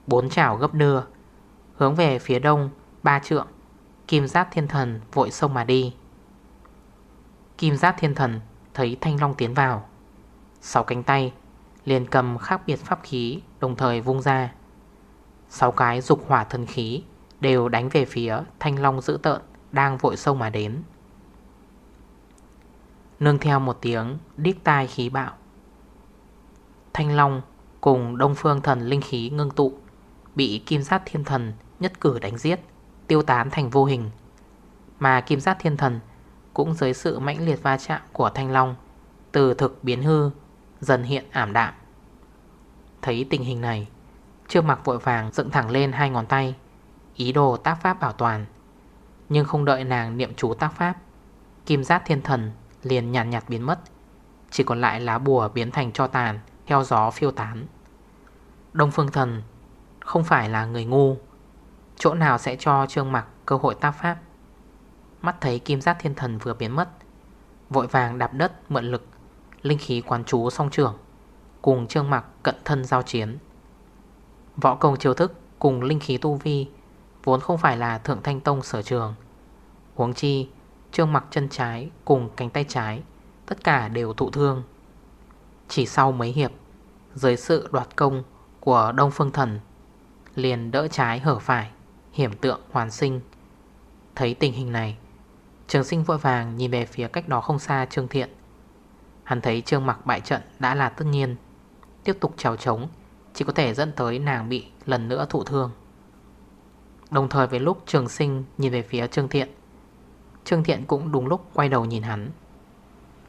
Bốn chảo gấp đưa, Hướng về phía đông, Ba trượng. Kim giáp thiên thần vội sông mà đi. Kim giáp thiên thần Thấy thanh long tiến vào. Sáu cánh tay liền cầm khác biệt pháp khí Đồng thời vung ra. Sáu cái dục hỏa thần khí Đều đánh về phía thanh long dữ tợn Đang vội sông mà đến. Nương theo một tiếng Điếc tai khí bạo Thanh long cùng đông phương thần linh khí ngưng tụ, Bị kim sát thiên thần nhất cử đánh giết, Tiêu tán thành vô hình. Mà kim sát thiên thần Cũng dưới sự mãnh liệt va chạm của thanh long, Từ thực biến hư, Dần hiện ảm đạm. Thấy tình hình này Trương mặc vội vàng dựng thẳng lên hai ngón tay, Ý đồ tác pháp bảo toàn. Nhưng không đợi nàng niệm chú tác pháp, Kim giác thiên thần liền nhàn nhạt, nhạt biến mất. Chỉ còn lại lá bùa biến thành cho tàn Theo gió phiêu tán. Đông phương thần Không phải là người ngu. Chỗ nào sẽ cho trương mặc cơ hội tác pháp? Mắt thấy kim giác thiên thần vừa biến mất Vội vàng đạp đất mượn lực Linh khí quán chú song trường Cùng trương mặc cận thân giao chiến. Võ công chiêu thức cùng linh khí tu vi Vốn không phải là thượng thanh tông sở trường. Huống chi Trương mặc chân trái cùng cánh tay trái, Tất cả đều thụ thương. Chỉ sau mấy hiệp, Dưới sự đoạt công của Đông Phương Thần, Liền đỡ trái hở phải, Hiểm tượng hoàn sinh. Thấy tình hình này, Trường sinh vội vàng nhìn về phía cách đó không xa Trương Thiện. Hắn thấy Trương mặc bại trận đã là tất nhiên, Tiếp tục trèo trống, Chỉ có thể dẫn tới nàng bị lần nữa thụ thương. Đồng thời với lúc trường sinh nhìn về phía Trương Thiện Trương Thiện cũng đúng lúc quay đầu nhìn hắn.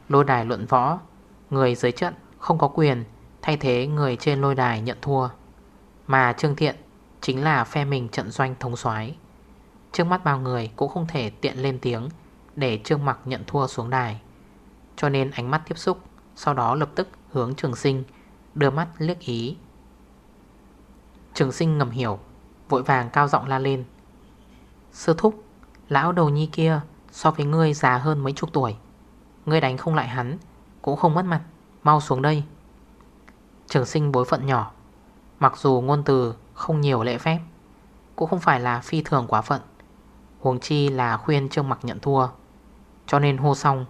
Lôi đài luận võ, Người dưới trận không có quyền, Thay thế người trên lôi đài nhận thua. Mà Trương Thiện Chính là phe mình trận doanh thống soái. Trước mắt bao người cũng không thể tiện lên tiếng Để Trương Mặc nhận thua xuống đài. Cho nên ánh mắt tiếp xúc Sau đó lập tức hướng trường sinh, Đưa mắt liếc ý. Trường sinh ngầm hiểu, Vội vàng cao giọng la lên. Sư thúc, Lão đầu nhi kia So với ngươi già hơn mấy chục tuổi. Ngươi đánh không lại hắn, Cũng không mất mặt. Mau xuống đây. Trường sinh bối phận nhỏ. Mặc dù ngôn từ không nhiều lễ phép, Cũng không phải là phi thường quá phận. Huống chi là khuyên Trương Mặc nhận thua. Cho nên hô xong,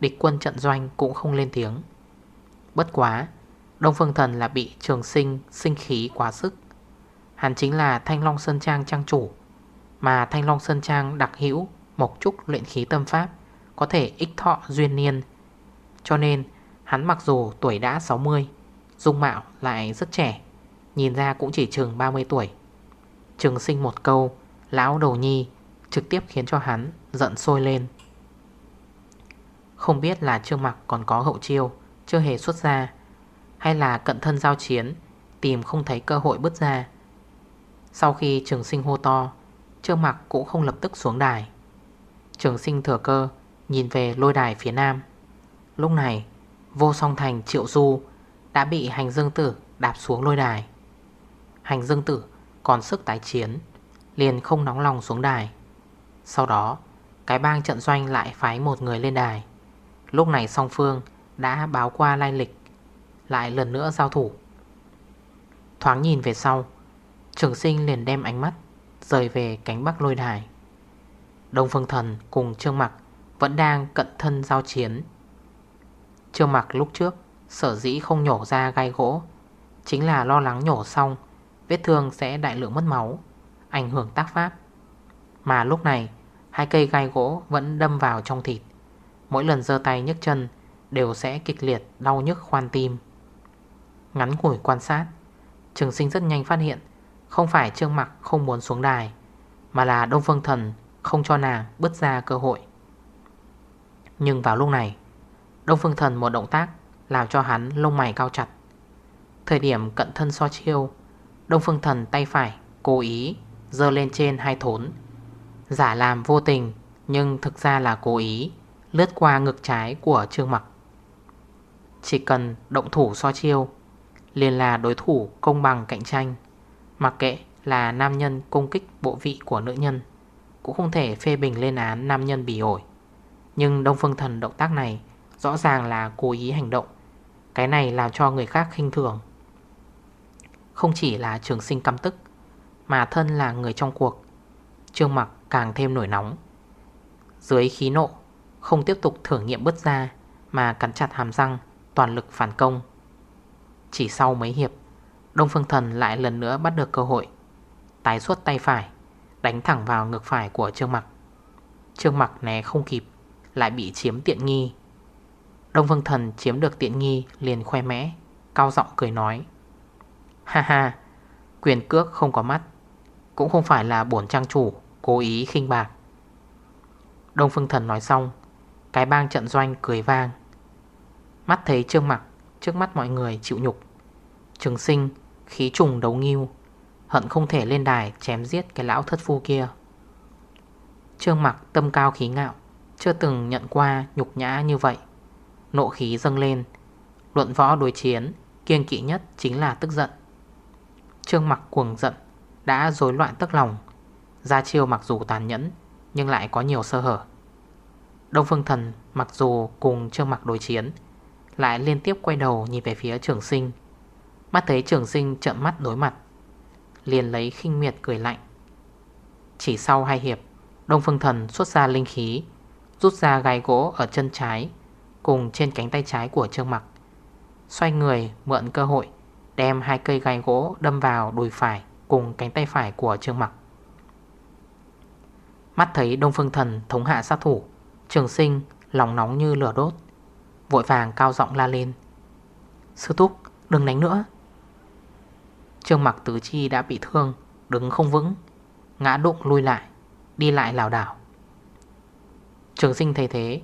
Địch quân trận doanh cũng không lên tiếng. Bất quá, Đông Phương Thần là bị trường sinh sinh khí quá sức. Hắn chính là Thanh Long Sơn Trang trang chủ, Mà Thanh Long Sơn Trang đặc hữu Mộc trúc luyện khí tâm pháp, Có thể ích thọ duyên niên. Cho nên, hắn mặc dù tuổi đã 60 Dung mạo lại rất trẻ, Nhìn ra cũng chỉ chừng 30 tuổi. Trường sinh một câu, Lão đầu nhi Trực tiếp khiến cho hắn giận sôi lên. Không biết là Trương Mặc còn có hậu chiêu Chưa hề xuất ra, Hay là cận thân giao chiến, Tìm không thấy cơ hội bứt ra. Sau khi trường sinh hô to, Trương Mặc cũng không lập tức xuống đài. Trường sinh thừa cơ, Nhìn về lôi đài phía nam. Lúc này, Vô song thành triệu du Đã bị hành dương tử đạp xuống lôi đài. Hành dương tử còn sức tái chiến, Liền không nóng lòng xuống đài. Sau đó, Cái bang trận doanh lại phái một người lên đài. Lúc này song phương Đã báo qua lai lịch, Lại lần nữa giao thủ. Thoáng nhìn về sau, Trường sinh liền đem ánh mắt Rời về cánh bắc lôi đài. Đông Phương Thần cùng Trương Mặc Vẫn đang cận thân giao chiến. Trương Mặc lúc trước, Sở dĩ không nhổ ra gai gỗ, Chính là lo lắng nhổ xong, Vết thương sẽ đại lượng mất máu, Ảnh hưởng tác pháp. Mà lúc này, Hai cây gai gỗ vẫn đâm vào trong thịt. Mỗi lần dơ tay nhấc chân, Đều sẽ kịch liệt đau nhức khoan tim. Ngắn ngủi quan sát, Trường sinh rất nhanh phát hiện Không phải Trương Mặc không muốn xuống đài, Mà là Đông Phương Thần không cho nàng bứt ra cơ hội. Nhưng vào lúc này, Đông Phương Thần một động tác Làm cho hắn lông mày cao chặt. Thời điểm cận thân so chiêu, Đông Phương Thần tay phải Cố ý dơ lên trên hai thốn. Giả làm vô tình, Nhưng thực ra là cố ý Lướt qua ngực trái của Trương Mặc. Chỉ cần động thủ so chiêu, liền là đối thủ công bằng cạnh tranh, Mặc kệ là nam nhân công kích bộ vị của nữ nhân cũng không thể phê bình lên án nam nhân bị ổi. Nhưng Đông Phương Thần động tác này Rõ ràng là cố ý hành động. Cái này làm cho người khác khinh thường. Không chỉ là trường sinh căm tức, Mà thân là người trong cuộc, Trương mặc càng thêm nổi nóng. Dưới khí nộ, Không tiếp tục thử nghiệm bứt ra, Mà cắn chặt hàm răng, Toàn lực phản công. Chỉ sau mấy hiệp, Đông Phương Thần lại lần nữa bắt được cơ hội, Tái xuất tay phải. Đánh thẳng vào ngực phải của Trương Mặc. Trương Mặc né không kịp, Lại bị chiếm tiện nghi. Đông Vương Thần chiếm được tiện nghi liền khoe mẽ, Cao giọng cười nói, Ha ha, Quyền cước không có mắt, Cũng không phải là bổn trang chủ Cố ý khinh bạc. Đông Phương Thần nói xong, Cái bang trận doanh cười vang. Mắt thấy Trương Mặc, Trước mắt mọi người chịu nhục. Trường sinh, khí trùng đấu nghiêu. Hận không thể lên đài chém giết cái lão thất phu kia. Trương mặc tâm cao khí ngạo, Chưa từng nhận qua nhục nhã như vậy. Nộ khí dâng lên. Luận võ đối chiến, Kiêng kỵ nhất chính là tức giận. Trương mặc cuồng giận, Đã rối loạn tức lòng. Ra chiêu mặc dù tàn nhẫn, Nhưng lại có nhiều sơ hở. Đông Phương Thần mặc dù cùng Trương mặc đối chiến, Lại liên tiếp quay đầu nhìn về phía trường sinh. Mắt thấy trường sinh trợn mắt đối mặt Liền lấy khinh miệt cười lạnh. Chỉ sau hai hiệp, Đông Phương Thần xuất ra linh khí, Rút ra gai gỗ ở chân trái, Cùng trên cánh tay trái của Trương Mặc. Xoay người mượn cơ hội, Đem hai cây gai gỗ đâm vào đùi phải Cùng cánh tay phải của Trương Mặc. Mắt thấy Đông Phương Thần thống hạ sát thủ, Trường sinh lòng nóng như lửa đốt, Vội vàng cao giọng la lên. Sư Túc đừng đánh nữa Trương mặc tứ chi đã bị thương, Đứng không vững, Ngã đụng lui lại, Đi lại lào đảo. Trường sinh thấy thế,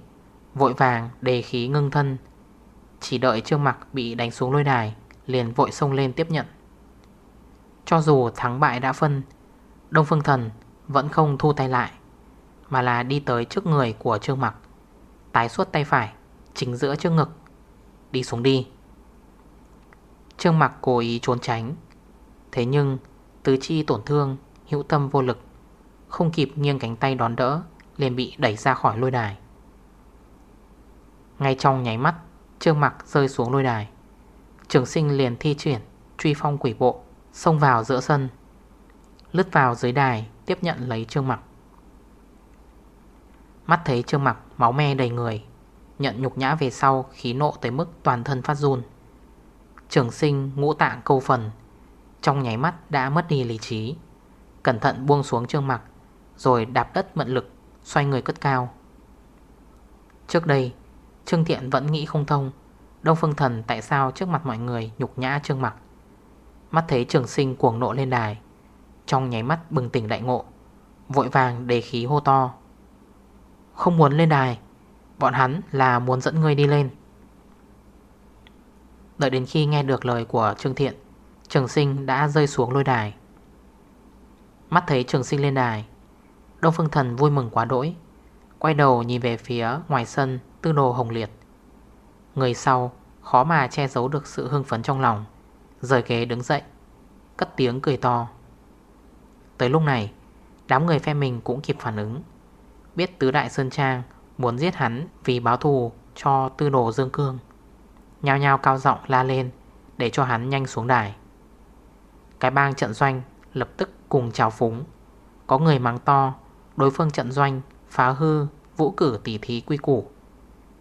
Vội vàng đề khí ngưng thân. Chỉ đợi trương mặc bị đánh xuống lôi đài, Liền vội xông lên tiếp nhận. Cho dù thắng bại đã phân, Đông Phương Thần vẫn không thu tay lại, Mà là đi tới trước người của trương mặc, Tái suốt tay phải, Chính giữa trước ngực, Đi xuống đi. Trương mặc cố ý trốn tránh Thế nhưng, tứ chi tổn thương, Hữu tâm vô lực, Không kịp nghiêng cánh tay đón đỡ, liền bị đẩy ra khỏi lôi đài. Ngay trong nháy mắt, Trương mặc rơi xuống lôi đài. Trường sinh liền thi chuyển Truy phong quỷ bộ, Xông vào giữa sân. Lướt vào dưới đài, Tiếp nhận lấy trương mặc Mắt thấy trương mặc máu me đầy người, Nhận nhục nhã về sau, Khí nộ tới mức toàn thân phát run. Trường sinh ngũ tạng câu phần trong nháy mắt đã mất đi lý trí. Cẩn thận buông xuống trương mặt, Rồi đạp đất mận lực, Xoay người cất cao. Trước đây, Trương Thiện vẫn nghĩ không thông, Đông Phương Thần tại sao trước mặt mọi người Nhục nhã trương mặt. Mắt thấy trường sinh cuồng nộ lên đài, Trong nháy mắt bừng tỉnh đại ngộ, Vội vàng đề khí hô to. Không muốn lên đài, Bọn hắn là muốn dẫn người đi lên. Đợi đến khi nghe được lời của Trương Thiện Trường sinh đã rơi xuống lôi đài. Mắt thấy trường sinh lên đài, Đông Phương Thần vui mừng quá đỗi, Quay đầu nhìn về phía ngoài sân Tư đồ hồng liệt. Người sau khó mà che giấu được sự hưng phấn trong lòng, Rời ghế đứng dậy, Cất tiếng cười to. Tới lúc này, Đám người phe mình cũng kịp phản ứng, Biết tứ đại Sơn Trang Muốn giết hắn vì báo thù cho tư đồ Dương Cương, Nhao nhao cao giọng la lên Để cho hắn nhanh xuống đài cái bang trận doanh lập tức cùng chào phúng. Có người mắng to, Đối phương trận doanh phá hư Vũ cử tỉ thí quy củ.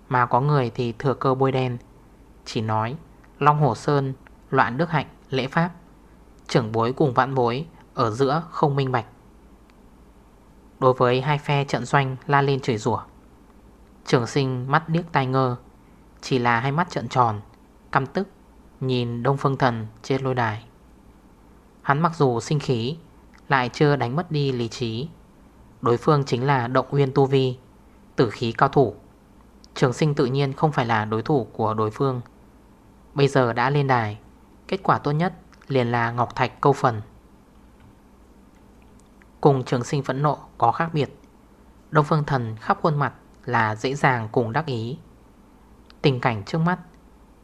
Mà có người thì thừa cơ bôi đen. Chỉ nói, Long Hồ Sơn Loạn Đức Hạnh Lễ Pháp. Trưởng bối cùng vạn bối Ở giữa không minh bạch. Đối với hai phe trận doanh la lên chửi rủa. Trường sinh mắt điếc tai ngơ. Chỉ là hai mắt trận tròn, Căm tức, Nhìn Đông Phương Thần trên lôi đài. Hắn mặc dù sinh khí, Lại chưa đánh mất đi lý trí. Đối phương chính là động nguyên tu vi, Tử khí cao thủ. Trường sinh tự nhiên không phải là đối thủ của đối phương. Bây giờ đã lên đài, Kết quả tốt nhất liền là Ngọc Thạch câu phần. Cùng trường sinh phẫn nộ có khác biệt. Đông Phương Thần khắp khuôn mặt là dễ dàng cùng đắc ý. Tình cảnh trước mắt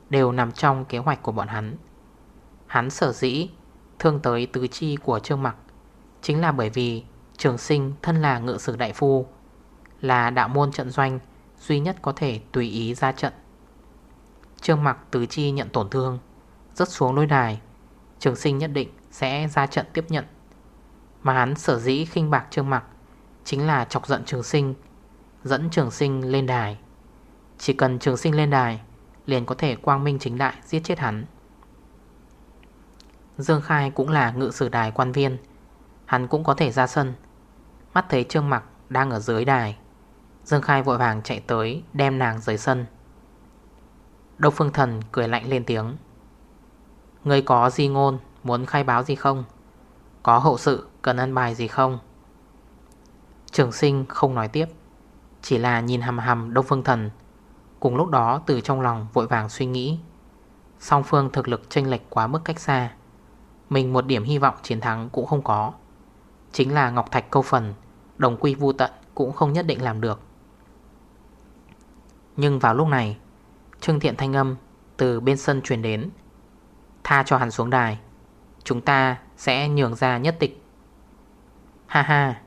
đều nằm trong kế hoạch của bọn hắn. Hắn sở dĩ Thương tới tứ chi của Trương Mặc. Chính là bởi vì trường sinh thân là ngự sử đại phu, Là đạo môn trận doanh Duy nhất có thể tùy ý ra trận. Trương Mặc tứ chi nhận tổn thương, Rớt xuống lôi đài, Trường sinh nhất định sẽ ra trận tiếp nhận. Mà hắn sở dĩ khinh bạc Trương Mặc Chính là chọc giận trường sinh, Dẫn trường sinh lên đài. Chỉ cần trường sinh lên đài, Liền có thể quang minh chính đại giết chết hắn. Dương Khai cũng là ngự sử đài quan viên. Hắn cũng có thể ra sân. Mắt thấy Trương Mặc đang ở dưới đài, Dương Khai vội vàng chạy tới Đem nàng dưới sân. Đông Phương Thần cười lạnh lên tiếng. Người có gì ngôn, Muốn khai báo gì không? Có hậu sự, cần ăn bài gì không? Trường sinh không nói tiếp, Chỉ là nhìn hầm hầm Đông Phương Thần. Cùng lúc đó, từ trong lòng vội vàng suy nghĩ. Song phương thực lực chênh lệch quá mức cách xa. Mình một điểm hy vọng chiến thắng cũng không có. Chính là Ngọc Thạch câu phần, Đồng quy vu tận cũng không nhất định làm được. Nhưng vào lúc này, Trương Thiện thanh âm từ bên sân truyền đến. Tha cho hắn xuống đài, Chúng ta sẽ nhường ra nhất tịch. Ha ha,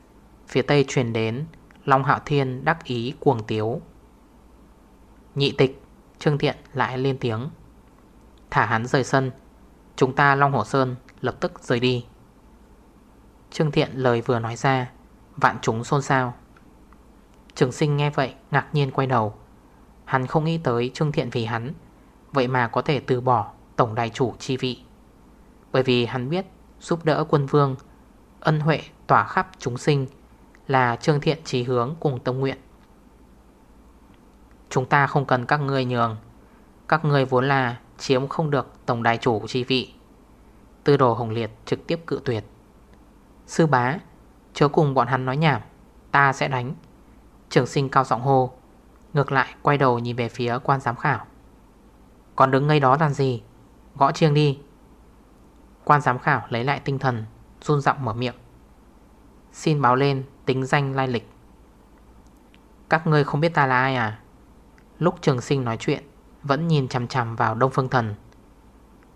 Phía tây truyền đến Long Hạo Thiên đắc ý cuồng tiếu. Nhị tịch, Trương Thiện lại lên tiếng. Thả hắn rời sân, Chúng ta Long Hổ Sơn lập tức rời đi. Trương Thiện lời vừa nói ra, Vạn chúng xôn xao. Trường sinh nghe vậy, ngạc nhiên quay đầu. Hắn không nghĩ tới Trương Thiện vì hắn, Vậy mà có thể từ bỏ Tổng đài chủ chi vị. Bởi vì hắn biết giúp đỡ quân vương, Ân huệ tỏa khắp chúng sinh Là Trương Thiện trí hướng cùng tâm nguyện. Chúng ta không cần các ngươi nhường. Các ngươi vốn là chiếm không được tổng đài chủ chi vị. Tư đồ hồng liệt trực tiếp cự tuyệt. Sư bá, Chớ cùng bọn hắn nói nhảm, Ta sẽ đánh. Trường sinh cao giọng hô, Ngược lại quay đầu nhìn về phía quan giám khảo. Còn đứng ngay đó làm gì? Gõ chiêng đi. Quan giám khảo lấy lại tinh thần, Run giọng mở miệng. Xin báo lên tính danh lai lịch. Các ngươi không biết ta là ai à? Lúc trường sinh nói chuyện, Vẫn nhìn chằm chằm vào Đông Phương Thần.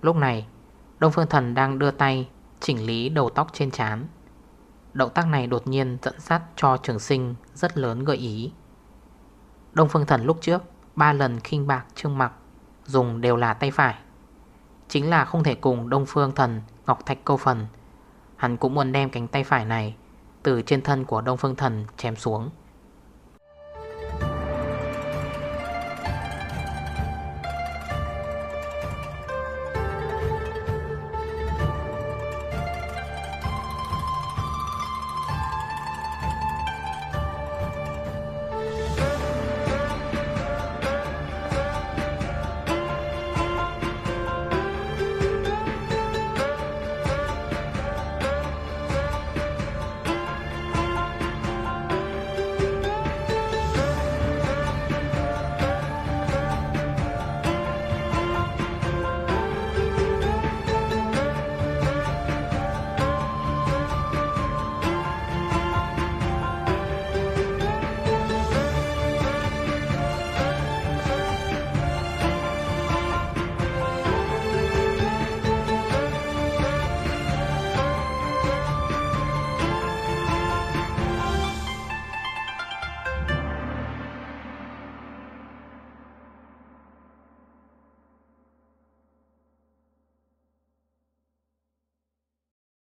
Lúc này Đông Phương Thần đang đưa tay Chỉnh lý đầu tóc trên trán. Động tác này đột nhiên dẫn dắt cho trường sinh Rất lớn gợi ý. Đông Phương Thần lúc trước ba lần khinh bạc trương mặc Dùng đều là tay phải. Chính là không thể cùng Đông Phương Thần, Ngọc Thạch câu phần. Hắn cũng muốn đem cánh tay phải này Từ trên thân của Đông Phương Thần chém xuống.